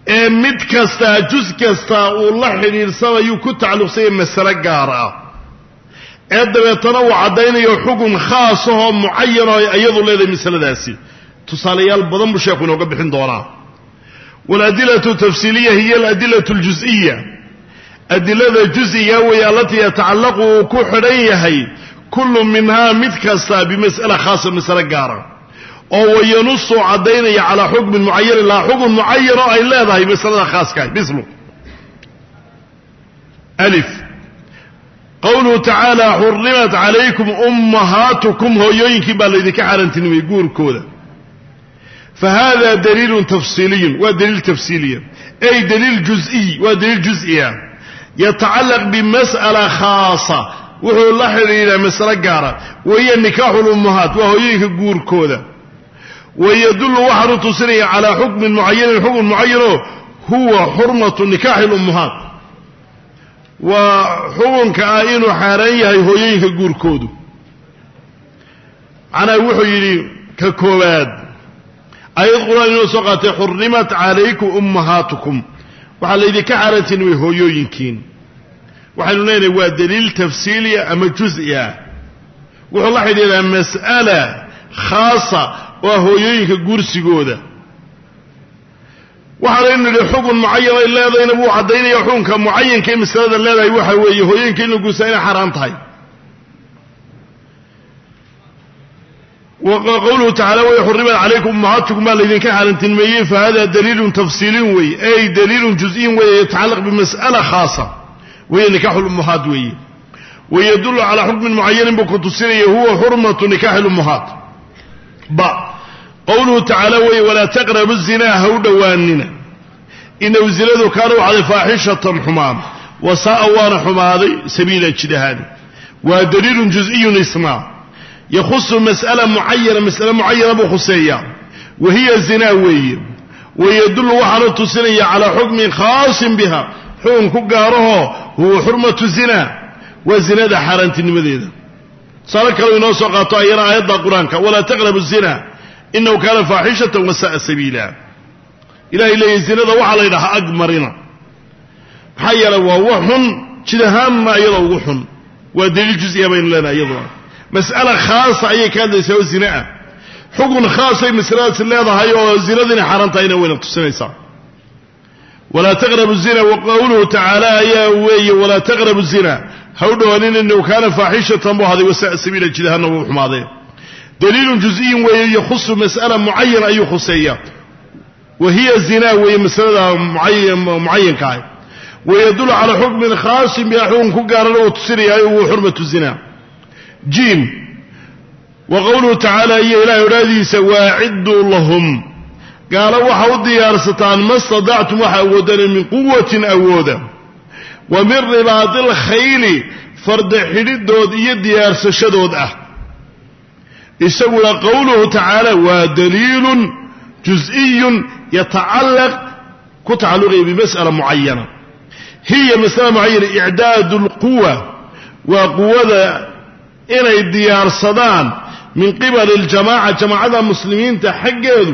ee mid kastaa jus kasta uu la xidhiidhsanayuu ku tacalluqsanya masale gaar ah. Ee dabeetana uu caddaynayo xukun khaasahoo mucayanoo iyadu leedahay masaladaasi. Tusaalayaal badan buu sheekhu inooga bixin doonaa. Waladilatu tafsiiliya hiya aladilatu aljusiya adilada jusiga weeye allatii yatacallaqu uu ku xidhan yahay kullu minhaa mid kasta bimas'ala khaasa masale gaara oo wayanusu caddaynaya calaa xukmin mucayanin laha xukun mucayan ay leedahay masalada khaaskaah bislu alif. Qowluhu tacaala xurimat calaykum ummahaatukum hooyooyinkii baa laydinka xaaraantinimay guurkooda. Fa hada daliilun tafsiiliyun waa daliil tafsiiliya. Ay daliil juziy waa daliil juziya yatacallaq bimas'ala khaasa wuxuu la xidhiidhaa masale gaara. Wahiya nikaaxu lummahaat waa hooyooyinka guurkooda wayadullu waxaanu tusinaya calaa xukmin mucayanin xukun mucayanoo huwa xurmatu nikaaxi lummahaat waa xukunka ah inuu xaaraan yahay hooyooyinka guurkoodu. Macnaa wuxuu yidhi ka koowaad ayad qur'aan inuu soo qaatay xurrimat calaykum ummahaatukum. Waxaa laydinka xaaraantinimay hooyooyinkiin. Waxaynu leenahay waa daliil tafsiiliya ama juzi ah. Wuxuu la xidhiidhaa mas'ala khaasa ah hooyooyinka guursigooda. Waxaanaynu nidhi xukun mucayan ay leedahayna wuu caddaynaya xukunka mucayanka ee masalada leedahay waxa weeye hooyooyinka in la guursaa inay xaaraan tahay. Qowluhu tacala way xurimat calaykum ummahaatukum baa laydinka xaaraantinimeeyey fa hada daliilun tafsiilin weeye ay daliilun juz'in weeye yatacallaq bimas'ala khaasa weeye nikaaxu lummahaat weeye. Wayadullu calaa xukmin mucayanin buu ku tusinaya huwa xurmatu nikaaxi lummuhaat ba. Qowluhu tacaala weeye walaa taqrabu zinaa ha u dhowaanina inahu zinadu kaana waxday faaxishatan xumaan wasaa'a waana xumaaday sabiila jidahaan waa daliilun juz'iyun ismaa yakhusu mas'ala mucayana mas'ale mucayana buu khuseeyaa. Wa hiya zinaa weeye. Wayadullu waxaanu tusinaya calaa xukmin khaasin biha. Xukun ku gaarahoo huwa xurmatu zinaa. Waa zinada xaaraantinimadeeda tusaale kaleu inoo soo qaato ayana aayadda qur'aanka walaa taqrabu zina inahu kaana faaxishatan wasa'a sabiila. Ilahay leeyahy zinada waxaa la ydhahaa ag maxaa yeelay waa wax xun jid ahaanna ugu xun. Waa daliil juziya baynu leenahay iyaduna mas'ala khaasa ayay ka hadlaysaa oo zina ah. Xukun khaasay masaladaasi leedahay oo zinada inay wayna tusinaysaa. Walaa taqrabu zina wa tacaala ayaa weeye walaa taqrabu zina ha u dhowaanin inahu kaana faaxishatan buu haday wasa'a sabiila jid ahaanna wuu xumaadee daliilun juz'iyun weeye yakhusu mas'ala mucayana ayuu khuseeya wa hiya zina weeye masalada mucayanka ah wayadullu calaa xukmin khaasin biha xukun ku gaarana uu tusinayaayo huwa xurmatu zina? Jiim wa qowluhu tacaala iyo ilahay odhaadiisa waacidduu lahum. Gaalo waxa u diyaarsataan ma stadactum waxa awoodaan min quwatin awooda wa min ribaadi alkhayli farda xidhidood iyo diyaarsashadood ah. Isaguna qowluhu tacaala waa daliilun juz'iyun yatacallaq ku tacalluqaya bimas'ala mucayana hiya masala mucayana icdaadu lquwa waa quwada inay diyaarsadaan min qibali aljamaaca jamaacada muslimiinta xaggeedu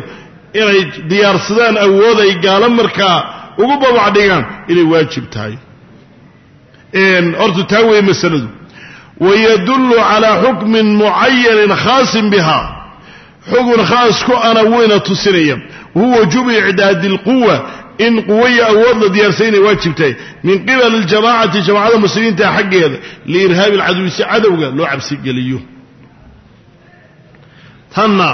inay diyaarsadaan awooday gaalo markaa ugu babac dhigaan inay waajib tahay horta taa weeye masaladu. Wayadullu calaa xukmin mucayanin khaasin biha. Xukun khaas ku ana weyna tusinaya. Wahuwa wujuubu icdaadi alquwa in quwaya awood la diyaarsay inay waajib tahay min qibali aljamaacati jamaacada muslimiinta xaggeeda. Liirhaabi alcaduwi si cadowga loo cabsigeliyo. Tanna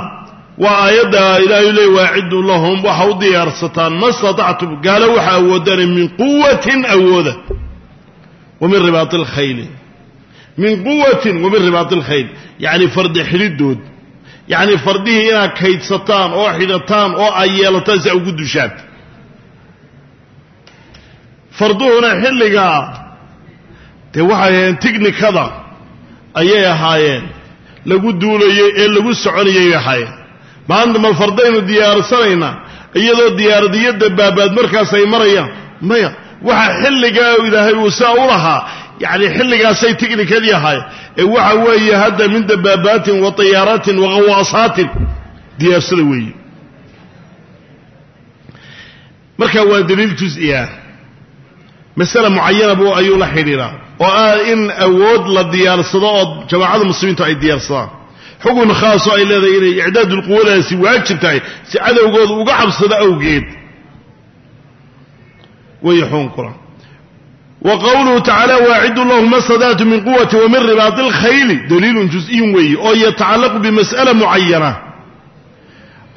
waa aayadda ilaahay leey waaciduu lahum waxa u diyaarsataan ma statactum gaalo waxa awoodaan min quwatin awooda wa min ribaati alkhayli min quwatin wa min ribaati alkhayl yacni fardi xidhidood yacni fardihii inaad kaydsataan oo xidhataan oo ay yeelataan si a ugu dushaan farduhuna xilligaa dee waxay ahaayeen tignikada ayay ahaayeen lagu duulayey ee lagu soconayay ahaayeen maanta ma fardaynu diyaarsanaynaa iyadoo diyaaradiyadda baabaad markaas ay marayaan maya waxa xilligaa ilaahay uu saa u lahaa yacni xilligaasay tignikadii ahaayeen ee waxa weeye hadda min dabaabaatin wa tayaaraatin wa qawaasaatin diyaarsada weeye. Marka waa daliil juz-iya masale mucayana buu ayuu la xidhiidhaa oo ah in awood la diyaarsado oo jamaacada muslimiintu ay diyaarsadaan xukun khaasoo ay leedahay inay icdaadulquwadaasi waajib tahay si cadowgooda uga cabsado awgeed way xukunkuna wa qowluhu tacaala waacidu lahum ma stadactu min quwati wa min ribaadi alkhayli daliilun juz'iyun weeye oo yatacallaqu bimas'ala mucayana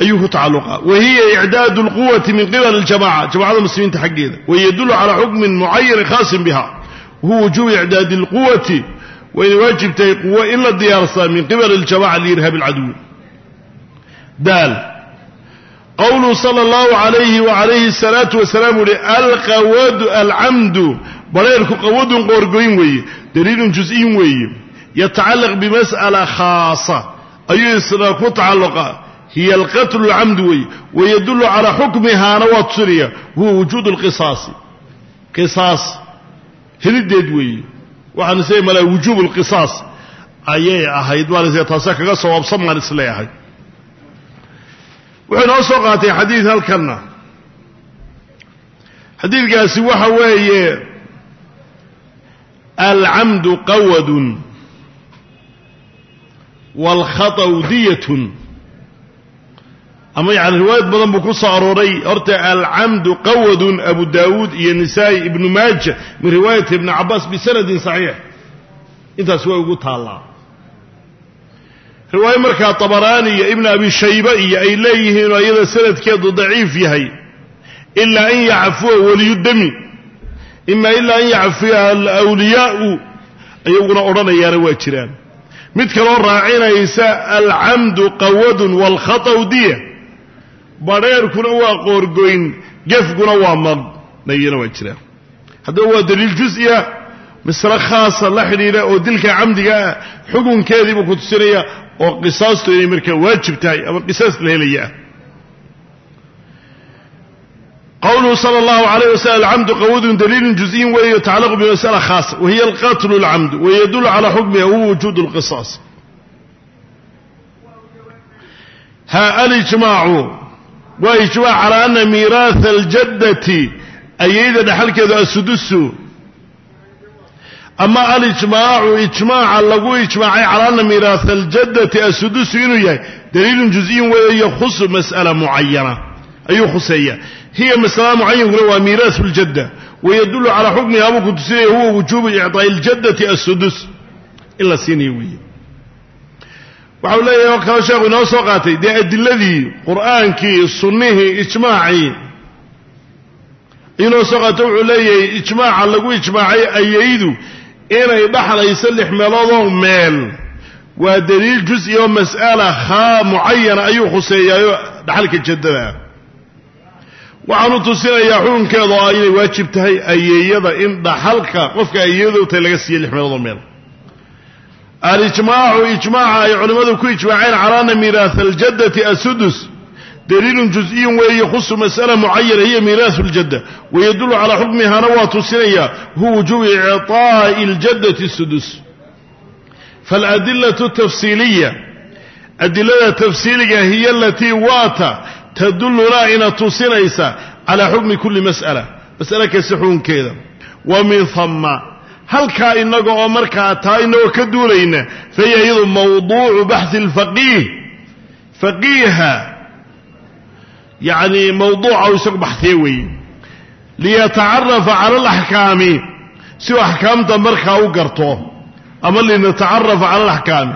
ayuu ku hiya icdaadu alquwati min qibali aljamaca jamacada muslimiinta xaggeeda. Wayadullu calaa xukmin mucayanin khaasin biha. Wahuwa wujubu icdaadi alquwati wayna waajib tahay quwo in la diyaarsaa min qibali aljamaca liirhaabi alcaduwi. Daal qowluhu sala allahu alayhi wacalayhi asalaatu wasalaam uhi alqawadu alcamdu bareerku qawadun qoorgoyn weeye daliilun juz'iyun weeye. Yatacallaq bimas'ala khaasa. Ayuu isna ku tacalluqa. Hiya alqatlu lcamdu weeye. Wayadullu calaa xukmihaana waa tusinaya huwa wujuudu lqisaasi qisaas helideed weeye. Waxaan isleeyahy malaa wujuubu lqisaas ayay ahayd baan taase kaga sawaabsan baan is leeyahay wuxuu inoo soo qaatay xadiid halkanna. Xadiidkaasi waxa weeye alcamdu qawadun waalkhata'u diyatun. Ama yani riwaayad badan buu ku soo arooray. Horta alcamdu qawadun abu daawuud iyo nisaa'i ibnu maaja min riwaayati ibni cabaas bisanadin saxiix. Intaas way ugu taallaa riwaayo markaa tabaraani iyo ibn abi shayba iyo ay leeyihiin oo iyada sanadkeedu daciif yahay ilaa an yacfuwa waliyudami ima ilaa an yacfuya alwliyaau iyaguna odhanayaana waa jiraan. Mid kaloo raacinaysa alcamdu qawadun waalkhata'u diya badheerkuna waa qoorgoyn gefguna waa madnayana waa jiraan. Haddaba waa daliil jus-iya misle khaasa la xidhiidha oo dilka camdiga ah xukunkeediibuu ku tusinaya oo qisaastu inay markaa waajib tahay ama qisaas la helaya ah qawluhu sala allahu alayh wasalam alcamdu qawadun daliilun juزiyin weeye yatacalaqu bimasala khaasa wahiya alqatlu اlcamdu wayadulu calaa xukmiha huwa wujuud اlqisaas ha alijmaacu waa ijmac calaa ana miiraatha aljaddati ayayda dhaxalkeedu asudusu ama alijmaacu ijmaaca lagu ijmaacay cala ana miiraas aljaddati asudusu inuu yahay daliilun juz'iyun weeye yahusu mas'ala mucayana ayuu khuseeya hiya masala mucayankuna waa miiraasu ljadda wayadullu calaa xukmiha buu tusinaya huwa wujuubu icطaa'i ljaddati asudus in la siinayo weeye. Waxau leeyahay oo kale sheekhu inoo soo qaatay dee adiladii qur'aankii sunnihii ijmaacii inoo soo qaatay wuxuu leeyahay ijmaaca lagu ijmaacay ayaydu inay dhaxlayso lix meeloodoo meel. Waa daliil jus-i oo mas'ala khaa mucayana ayuu khuseeyaayo dhaxalka jaddada waxaanu tusinayaa xukunkeeda ah inay waajib tahay ayeeyada in dhaxalka qofka ayeeyadu tahay laga siiya lix meeloodoo meel. Alijmaacu ijmaaca ay culimmadu ku ijmaaceen calaa ana miiraatha aljaddati asudus daliilun jus-iyun weeye yakhusu mas'ala mucayana hiya miiraasu ljadda wayadulu calaa xukmihana waa tusinayaa huwa wujuubu icطaa'i aljaddati sudus faaladilatu tafsiiliya adilada tafsiiliga hiya alatii waata tadulunaa ina tusinaysa calaa xukmi kulli mas'ala mas'ale kasta xukunkeeda wa min hama halkaa inaga oo markaa taa inagoo ka duulayna fahiya iyadu mawduucu baxhi اlfaqiih faqiiha yacni mawduuca u isagu baxhiye weeye liyatacarafa cala alaxkaami si uu axkaamta markaa u garto ama linatacarafa cala alaxkaami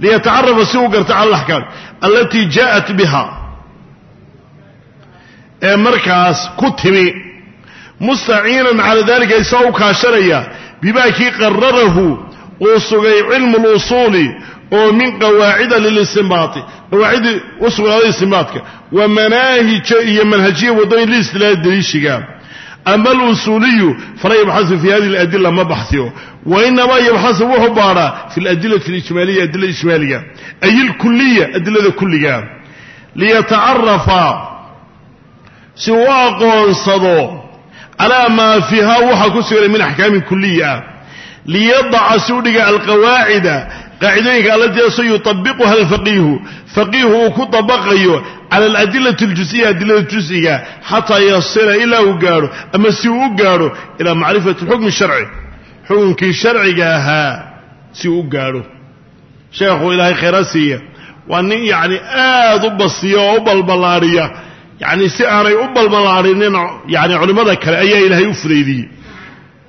liyatacarafa si uu garto cala alaxkaami alatii jaaءat biha ee markaas ku timi. Mustaciinan cala dalika isagoo u kaashanaya bimaa uu sugay cilmu اlusuuli oo min qawaacida lilistimbaati qawaacidii u sugnaaday istimbaadka wa manaahija iyo manhajiya wadooyin liistilaali daliishiga ama alusuuliyu fala yabxasu fi hadihi aladila ma baxsiyo. Wainamaa yabxasu wuxuu baadhaa fi ladilati lijmaaliya adila ijmaaliga. Ay ilkuliya adilada kulliga. Liyatacarafa si u aqoonsado calaa maa fiiha waxaa ku sugan min axkaamin kuliya liyadaca si u dhiga alqawaacida qaacidooyinka allatii so yutabiquha alfaqiihu. Faqiihu uu ku dabaqayo cala aladilati aljusiya adilada jusiga xataa yasila ilaa uu gaadho ama si uu u gaadho ilaa macrifati xukmi sharci. Xukunkii sharciga ahaa si u gaadho. Sheekhu ilaahay khayra siiya. Waa nin yacni aad u basiya oo u balballaadhiya yacni si aanay u balballaadhinin yani culimmada kale ayaa ilaahay u fudaydiyey.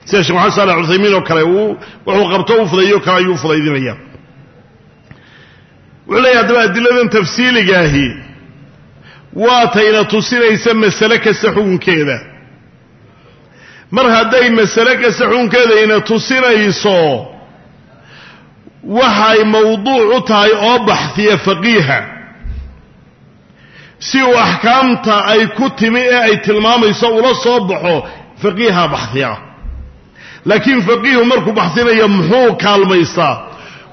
Sida shekh maxamed saalex cuthaymiin oo kale uu wuxuu qabto u fudaydiyo kale ayuu fudaydinaya wuxuu leeyahy haddaba adiladan tafsiiligaahi waa tayna tusinaysa masale kasta xukunkeeda. Mar hadday masale kasta xukunkeeda ina tusinayso waxay mawduuc u tahay oo baxhiya faqiiha. Si uu axkaamta ay ku timi ee ay tilmaamayso ula soo baxo faqiiha baxhiya laakiin faqiihu markuu baxsinayo muxuu kaalmaystaa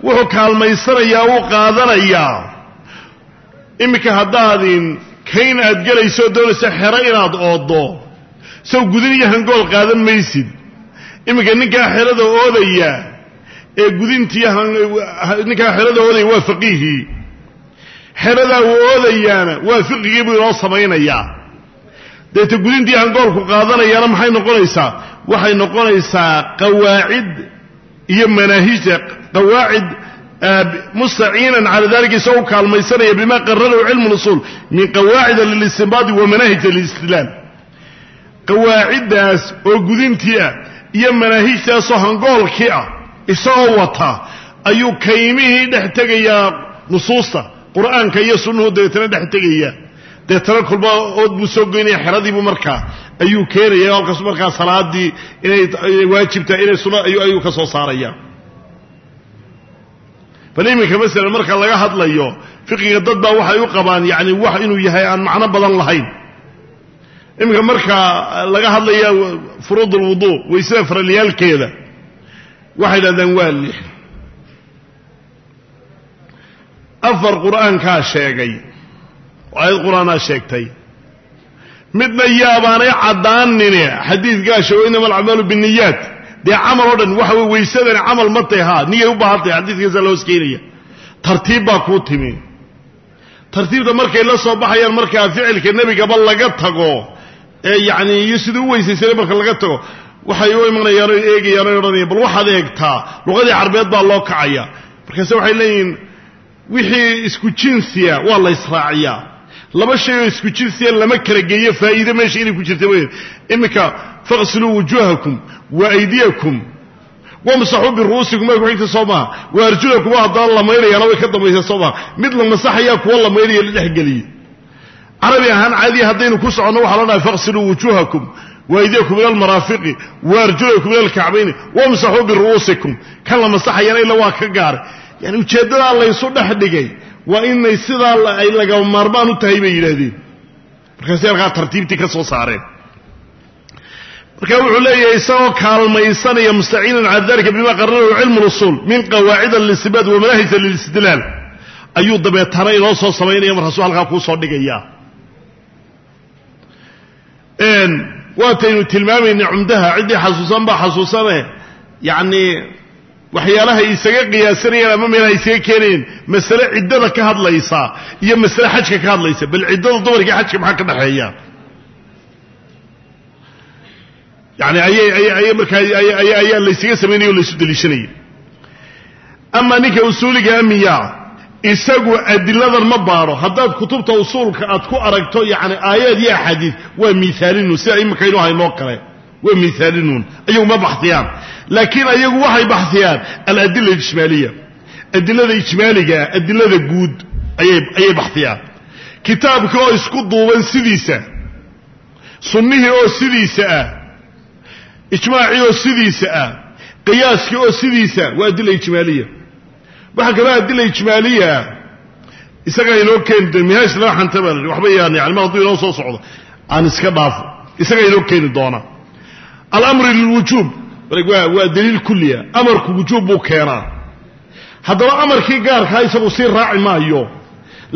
wuxuu kaalmaysanayaa uu qaadanayaa. Iminka haddaadin kayn aad gelayso doonaysa xero inaad ooddo. Sow gudin iyo hangool qaadan maysid. Iminka ninkaa xerada oodaya ee gudintii ninkaa xerada oodaya waa faqiihii xeradaa uu oodayaana waa fiqigii buu inoo samaynayaa. Deeta gudintii hangoolku qaadanayaana maxay noqonaysaa? Waxay noqonaysaa qawaacid iyo manaahijta qawaacid mustaciinan cala dalika isagoo kaalmaysanaya bima qararahu cilmu اlusuul min qawaacida lilistinbaadi wa manaahija lilistidlaal qawaaciddaas oo gudintii ah iyo manaahijtaasoo hangoolkii ah isagoo wata ayuu kaymihii dhex tegayaa nusuusta qur'aanka iyo sunnuhu dabeetana dhex tegaya deetana kulba ood buu soo goynaya xeradiibuu markaa ayuu keenaya halkaasu markaa salaadii inay waajibtahay inay sunna ayuu ka soo saaraya bal iminka masalan marka laga hadlayo fiqiga dad baa waxay u qabaan yacni wax inuu yahay aan macno badan lahayn. Iminka marka laga hadlaya furuud ulwuduu waysada faralyaalkeeda waxay dhahdaan waa lix. Afar qur'aankaa sheegay oo aayad qur'aanaa sheegtay. Midna yaabaanay caddaanine xadiidkaa sheego inama alcamaalu binniyaat dee camal oo dhan waxa wey waysadani camal ma haa niyay u baahan tahay xadiidkaasa la hoos tartiib baa kuu timi. Tartiibta markay la soo baxayaan markaa ficilka nebigaba laga tago ee yacni iyo siduu u weysaysanay marka laga tago waxay u imanayaan o eegayaan o odhanayaan bal waxaad eegtaa luqadii carbeed baa loo kacaya. Markaase waxay leeyihiin wixii isku jinsiya waa la israaciyaa. Laba shay oo isku jinsiya lama kala geeyo faa'iide meesha inay ku jirta wey iminka faqsiluu wujuuhakum wa aydiyakum. Wamsaxuu biru'uusikum ku xigta soo maaha wa arjulakum haddana la maydhayaana way ka dambaysa soo maaha mid la masaxayaa kuwa la maydhaya la dhexgeliye carabi ahaan caadiya haddaynu ku soconno waxaa loo dhahay faqsiluu wujuuhakum waaydiyakum ila almaraafiqi waarjulakum ila alkacbayni wamsaxuu biru'uusikum kan la masaxayana ila waa ka gaaray yani ujeeddadaa laysu dhex dhigay waa inay sidaa ay lagama maarmaan u tahay bay yidhaahdeen. Markaasay halkaa tartiibtii ka soo saareen marka wuxuu leeyahay isagoo kaalmaysanaya mustaciinan cala dalika bima qaranahu cilmu lusuul min qawaacida lilisibaat wa manaahija lilistidlaal. Ayuu dabeetana inoo soo samaynaya markaasuu halkaa kuu soo dhigaya waataynu tilmaamaynay cumdaha ciddii xasuusan baa xasuusane yacni waxyaalahay isaga qiyaasanayaan ama meelaha isaga keenayeen masale ciddada ka hadlaysa iyo masale xajka ka hadlaysa bal ciddada dumarka xajka maxaa ka dhexeeya yani ayay markaa ayaa laysaga samaynaya o laysu daliishanaya ama ninka usuuliga amiya isagu adiladan ma baadho haddaad kutubta usuulka aad ku aragto yani aayaad iyo axaadiid waa miaalinu sida imakaynu haynoo kale waa miaalinuun ayagu ma baxiyaan laakiin ayagu waxay baxiyaan aladila ijmaaliya. Adilada ijmaaligaa adilada guud ayay baxiyaan kitaabka oo isku duuban sidiisa sunnihii oo sidiisa ah ijmaacii oo sidiisa ah qiyaaskii oo sidiisa waa adila ijmaaliya waxaa kaloo adila ijmaaliya isagaa inoo keeni doon mihaaj laba xanta baa la waxba yaan yani ma hadduu inoo soo socdo aan iska dhaafo. Isagaa inoo keeni doona. Alamru lilwujuub waa daliil kuliya amarku wujuub buu keenaa. Haddaba amarkii gaarkaa isagu sii raaci maayo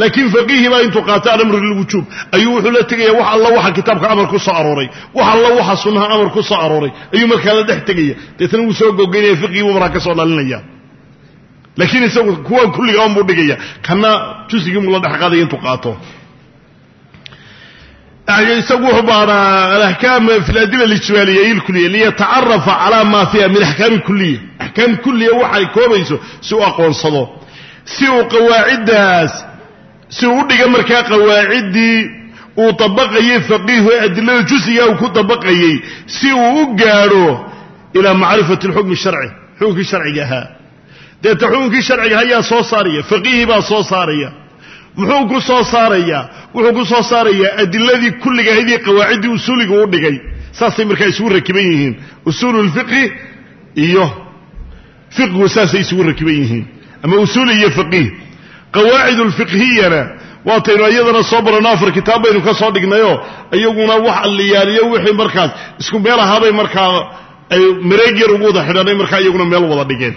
laakiin faqiihii baa intuu qaata alamru lilwujuub ayuu wuxuu la tegaya wax alla waxa kitaabka amar ku soo arooray wax alla waxa sunnaha amar ku soo arooray ayuu markaa la dhex tegaya. Deetana wuu soo gogeynaya fiqigii buu markaa ka soo dhalinaya. Laakiin isagu kuwan kulliga on buu dhigaya. Kana jusigii muu la dhex qaadaya intuu qaato. Isagu wuxuu baaraa alaxkaam fi ladila alijmaaliya iyo lkuliya liyatacarafa cala ma fiiha min axkaami kuliya axkaam kuliya waxay koobayso si uu aqoonsado. Si uu qawaaciddaas si uu dhiga markaa qawaaciddii uu dabaqayay faqiihu adilada jusiga uu ku dabaqayey si uu u gaadho ilaa macrifati alxukmi sharci xukunkii sharciga ahaa. Deeta xukunkii sharciga ayaa soo saaraya faqiihii baa soo saaraya. Muxuu ku soo saarayaa wuxuu ku soo saarayaa adiladii kulligahaydii qawaaciddii usuuliga u dhigay. Saasay markaa isugu rakiban yihiin. Usuulu lfiqhi iyo fiqhigu saasay isugu rakiban yihiin. Ama usuuli iyo faqiih qawaacid lfiqhiyana waataynu iyadana soo barano afar kitaab baynu ka soo dhignayoo iyaguna wax alliyaaliyo wixii markaas isku meel ahaabay markaa ay mareeg yar ugu wada xidhanay markaa iyaguna meel wada dhigeen.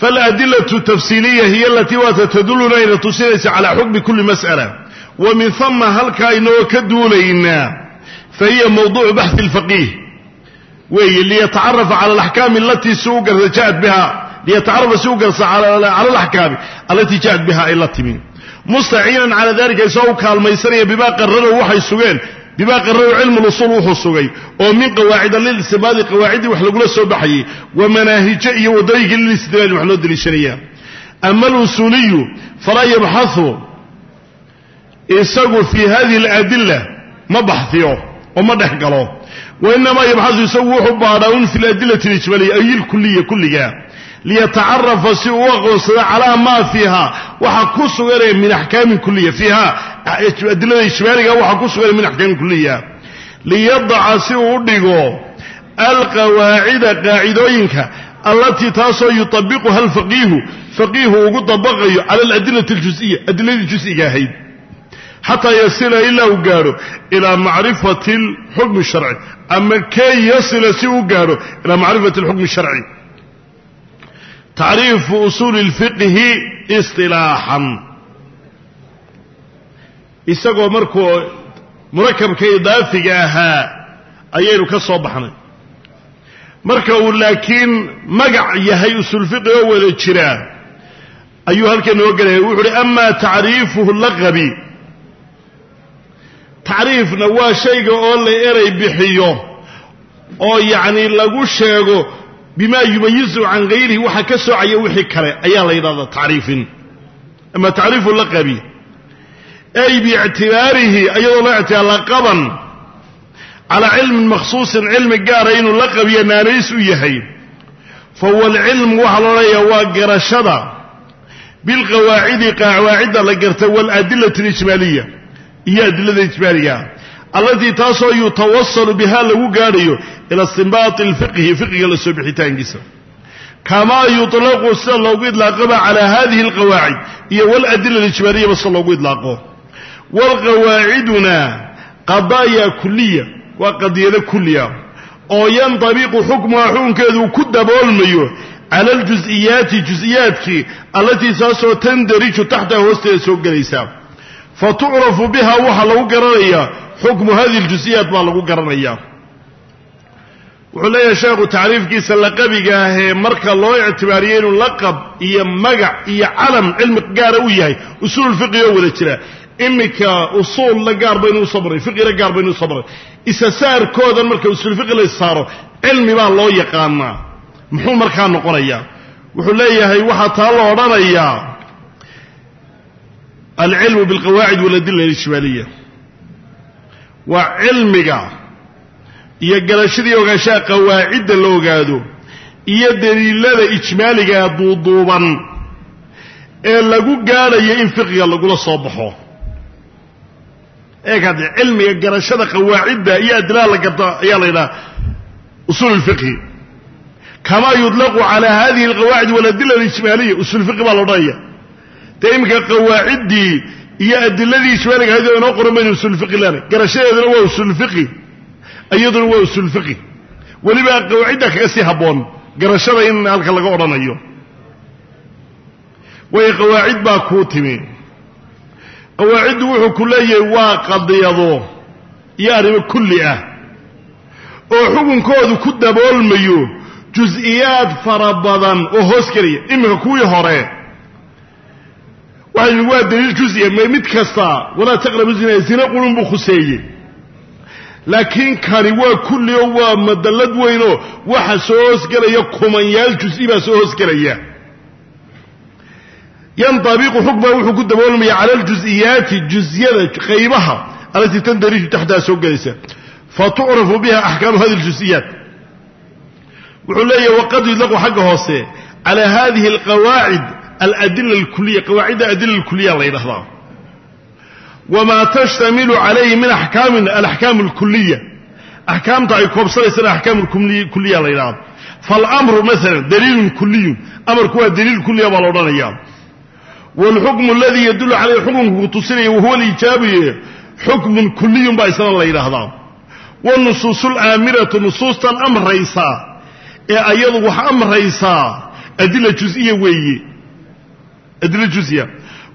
Faladilatu tafsiiliya hiy alatii waata taduluna ayna tusinaysa calaa xukmi kuli mas'ala. Wa min hama halkaa inoo ka duulaynaa fa hiya mawduucu baxi lfaqiih weeye liyatacarafa cala alaxkaami alatii si u garsa jaat biha liyatacarafa si u garsa cala alaxkaami alatii jaat biha ay la timi mustaciinan cala dalika isagoo u kaalmaysanaya bima qararaw waxay sugeen bima qararaw cilmu lusuul wuxuu sugay oo min qawaacida lilsibaadi qawaaciddii wax lagula soo baxayey wa manaahijo iyo waddooyinkii lilistidlaali wax loo deliishanaya ama alusuuliyu falaa yabxahu isagu fii hadihi aladila ma baxhiyo oo ma dhex galo wa inamaa yabxahu isagu wuxuu baadhaa un fi ladilati alijmaliya ay ilkuliya kulliga liyatacarafa si uu aqoonsado calaa maa fiiha waxa ku suganaya min axkaamin kuliya fiiha. Adilada ijmaaliga waxa ku suganaya min axkaamin kuliya liyadaca si uu u dhigo alqawaacida qaacidooyinka allatii taasoo yutabiquha alfaqiihu faqiihu ugu dabaqayo cala aladilati aljusiya adiladii jus'iga ahayd. Xataa yasila ilaa uu gaadho ilaa macrifati alxukmi sharci. Ama kay yasila si uu gaadho ilaa macrifati alxukmi sharci tacriifu usuuli اlfiqhi isilaaxan isagoo markuu murakabka idaafiga ahaa ayaynu ka soo baxnay marka uu laakiin magac yahay usulfiqi oo wada jiraa ayuu halkan noo gelaya wuxu uhi ama tacriifuhu laqabi tacriifna waa shayga oo la eray bixiyo oo yacni lagu sheego bima yumayizu can gayrihi waxa ka soocaya wixii kale ayaa la yidhahdaa tacriifin ama tacriifu laqabi ay biictibaarihi iyadoo la ictibaar laqaban calaa cilmin makhsuusin cilmi gaara inuu laqabiyo naanays u yahay fa huwa alcilmu waxaa loo leeyaha waa garashada bilqawaacidi qawaacidda la garta waaladilati alijmaaliya iyo adilada ijmaaliga allatii taasoo yutawasalu biha lagu gaadhayo ila istinbaati alfiqhi fiqiga la soo bixitaankiisa. Kamaa yuطlaqu sida loogu idlaaqoba calaa hadihi alqawaacid iyo waladila alijmaaliyaba sida loogu idlaaqo. Waalqawaaciduna qadaaya kuliya waa qadiyado kuliya oo yantabiqu xukmuha xukunkeedu ku daboolmayo cala aljus'iyaati jus'iyaadkii allatii taasoo tandariju taxtaha hoosteeda soo gelaysa fa tucrafu biha waxaa lagu garanayaa xukmu hadihi اljus'iyaat baa lagu garanayaa wuxuu leeyahay sheekhu tacriifkiisa laqabiga ahee marka loo ictibaariyo inuu laqab iyo magac iyo calam cilmi gaara u yahay usuululfiqi oo wada jira. Iminka usuulna gaar baynu u soo marray fiqina gaar baynu u soo marray isa saarkoodan marka usuulfiqi la saaro cilmi baa loo yaqaanaa. Muxuu markaa noqonayaa? Wuxuu leeyahay waxaa taa la odhanayaa alcilmu bilqawaacid waladila alijmaaliya waa cilmiga iyo garashadii ogaanshaha qawaacidda la ogaado iyo daliilada ijmaaligaa duuduuban ee lagu gaadhayo in fiqiga lagula soo baxo. Haddee cilmiga garashada qawaacidda iyo adilada la garta ayaa la yidhaha usuul اlfiqhi kamaa yudlaqu calaa hadihi alqawaacid waladila alijmaaliya usul fiqhi baa la odhanaya dee iminka qawaaciddii iyo adiladii ijmaaliga ahayd oo inoo qoran baynu usulfiqi leenay garashadeeduna waa usulfiqi. Iyaduna waa usulfiqi. Weliba qawaacidda kaga sii habboon garashada in halka laga odhanayo. Waayo qawaacid baa kuu timi. Qawaaciddu wuxuu ku leeyahay waa qadiyado iyo arrimo kulli ah oo xukunkoodu ku daboolmayo jus-iyaad fara badan oo hoos gelaya. Iminka kuwii hore waxaynu waa daliil juziya m mid kasta walaa taqrabu zina zina qulun buu khuseeyey. Laakiin kani waa kulli oo waa madallad weynoo waxa soo hoosgelaya kumanyaal jusi baa soo hoosgelaya yantabiqu xukma wuxuu ku daboolmaya cala aljuziyaati juziyada qaybaha alatii tandariju taxtaha soo gelaysa. Fa tucrafu biha axkaamu hadi ljuziyaat wuxuu leeyahy waqad yudlaqu xagga hoose cala hadihi alqawaacid aladila alkuliya qawaacidda adila alkuliya la yidhahdaa wamaa tashtamilu calayhi min axkaamin alaxkaam alkuliya axkaamta ay koobsanaysana axkaam kuliya la yidhahda faalamru maala daliilun kuliyun amarku waa daliil kuliya baa la odhanaya waalxukmu aladii yadullu caleyhi xukunku kutusinaya wahuwa alijaabiye xukmun kuliyun baa isna la yidhaahdaa wanusuusu alaamiratu nusuustan amraysa ee ayadu wax amraysaa adila juziya weeye adila juziya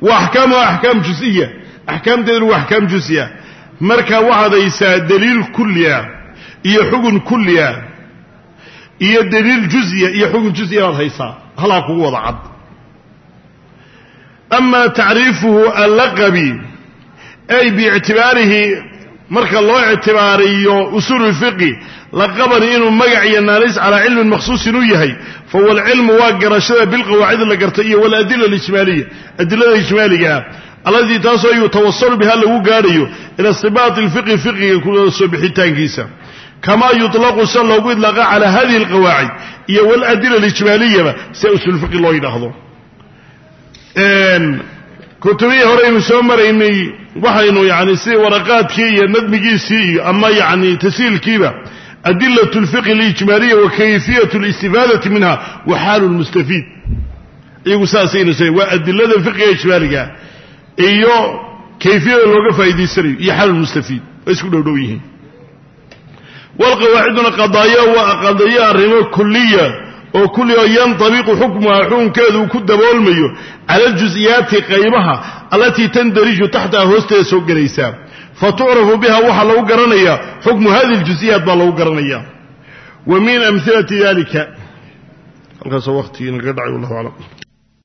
wa axkaamuha axkaam juziya axkaamteeduna waa axkaam juziya marka waxaad daliil kulliya iyo xugun kulliya iyo daliil juziya iyo xugun juziya baad haysaa halaa kugu wada cad ama tacriifuhu allaqabi ay biictibaarihi marka loo ictibaariyo usuulu fiqi laqabani inuu magac iyo naalis calaa cilmin makhsuusin u yahay fahuwa alcilmu waa garashada bilqawaacid la gartay iyo waladila alijmaaliya adilada ijmaaliga ah allatii taasoo yutawasalu biha lagu gaadhayo ila sibaati lfiqhi fiqiga kula bixitaankiisa. Kama yuطlaqu sida loogu idlaaqa calaa hadihi alqawaacid iyo waladila alijmaaliyaba sia usuul loo yidhaahdo kutubihii hore aynu soo maraynay waxaynu yani si waraqaadkii iyo nadmigiisii iyo ama yani tasiilkiiba adilat lfiqhi alijmaaliya wa listifaadati minha wa xaalu lmustafiid iyagu saasaynu s waa adilada fiqiga ijmaaliga iyo kayfiyada looga faa'idaysanayo iyo xaalulmustafiid way isku dhow dhow yihiin walqawaaciduna qadaaya waa qadayo arrimo kuliya oo kulli oo yandabiqu xukmuha ah, xukunkeedu uu ku daboolmayo cala aljusiyaati qaybaha allatii tandariju taxtaha hoosteeda soo gelaysaa fa tucrafu biha waxaa lagu garanayaa xukmu hadi ljusiyaat baa lagu garanaya. Wa min amhilati dalika halkaasoo waqhtigii nagaga dhacay wallahu aclam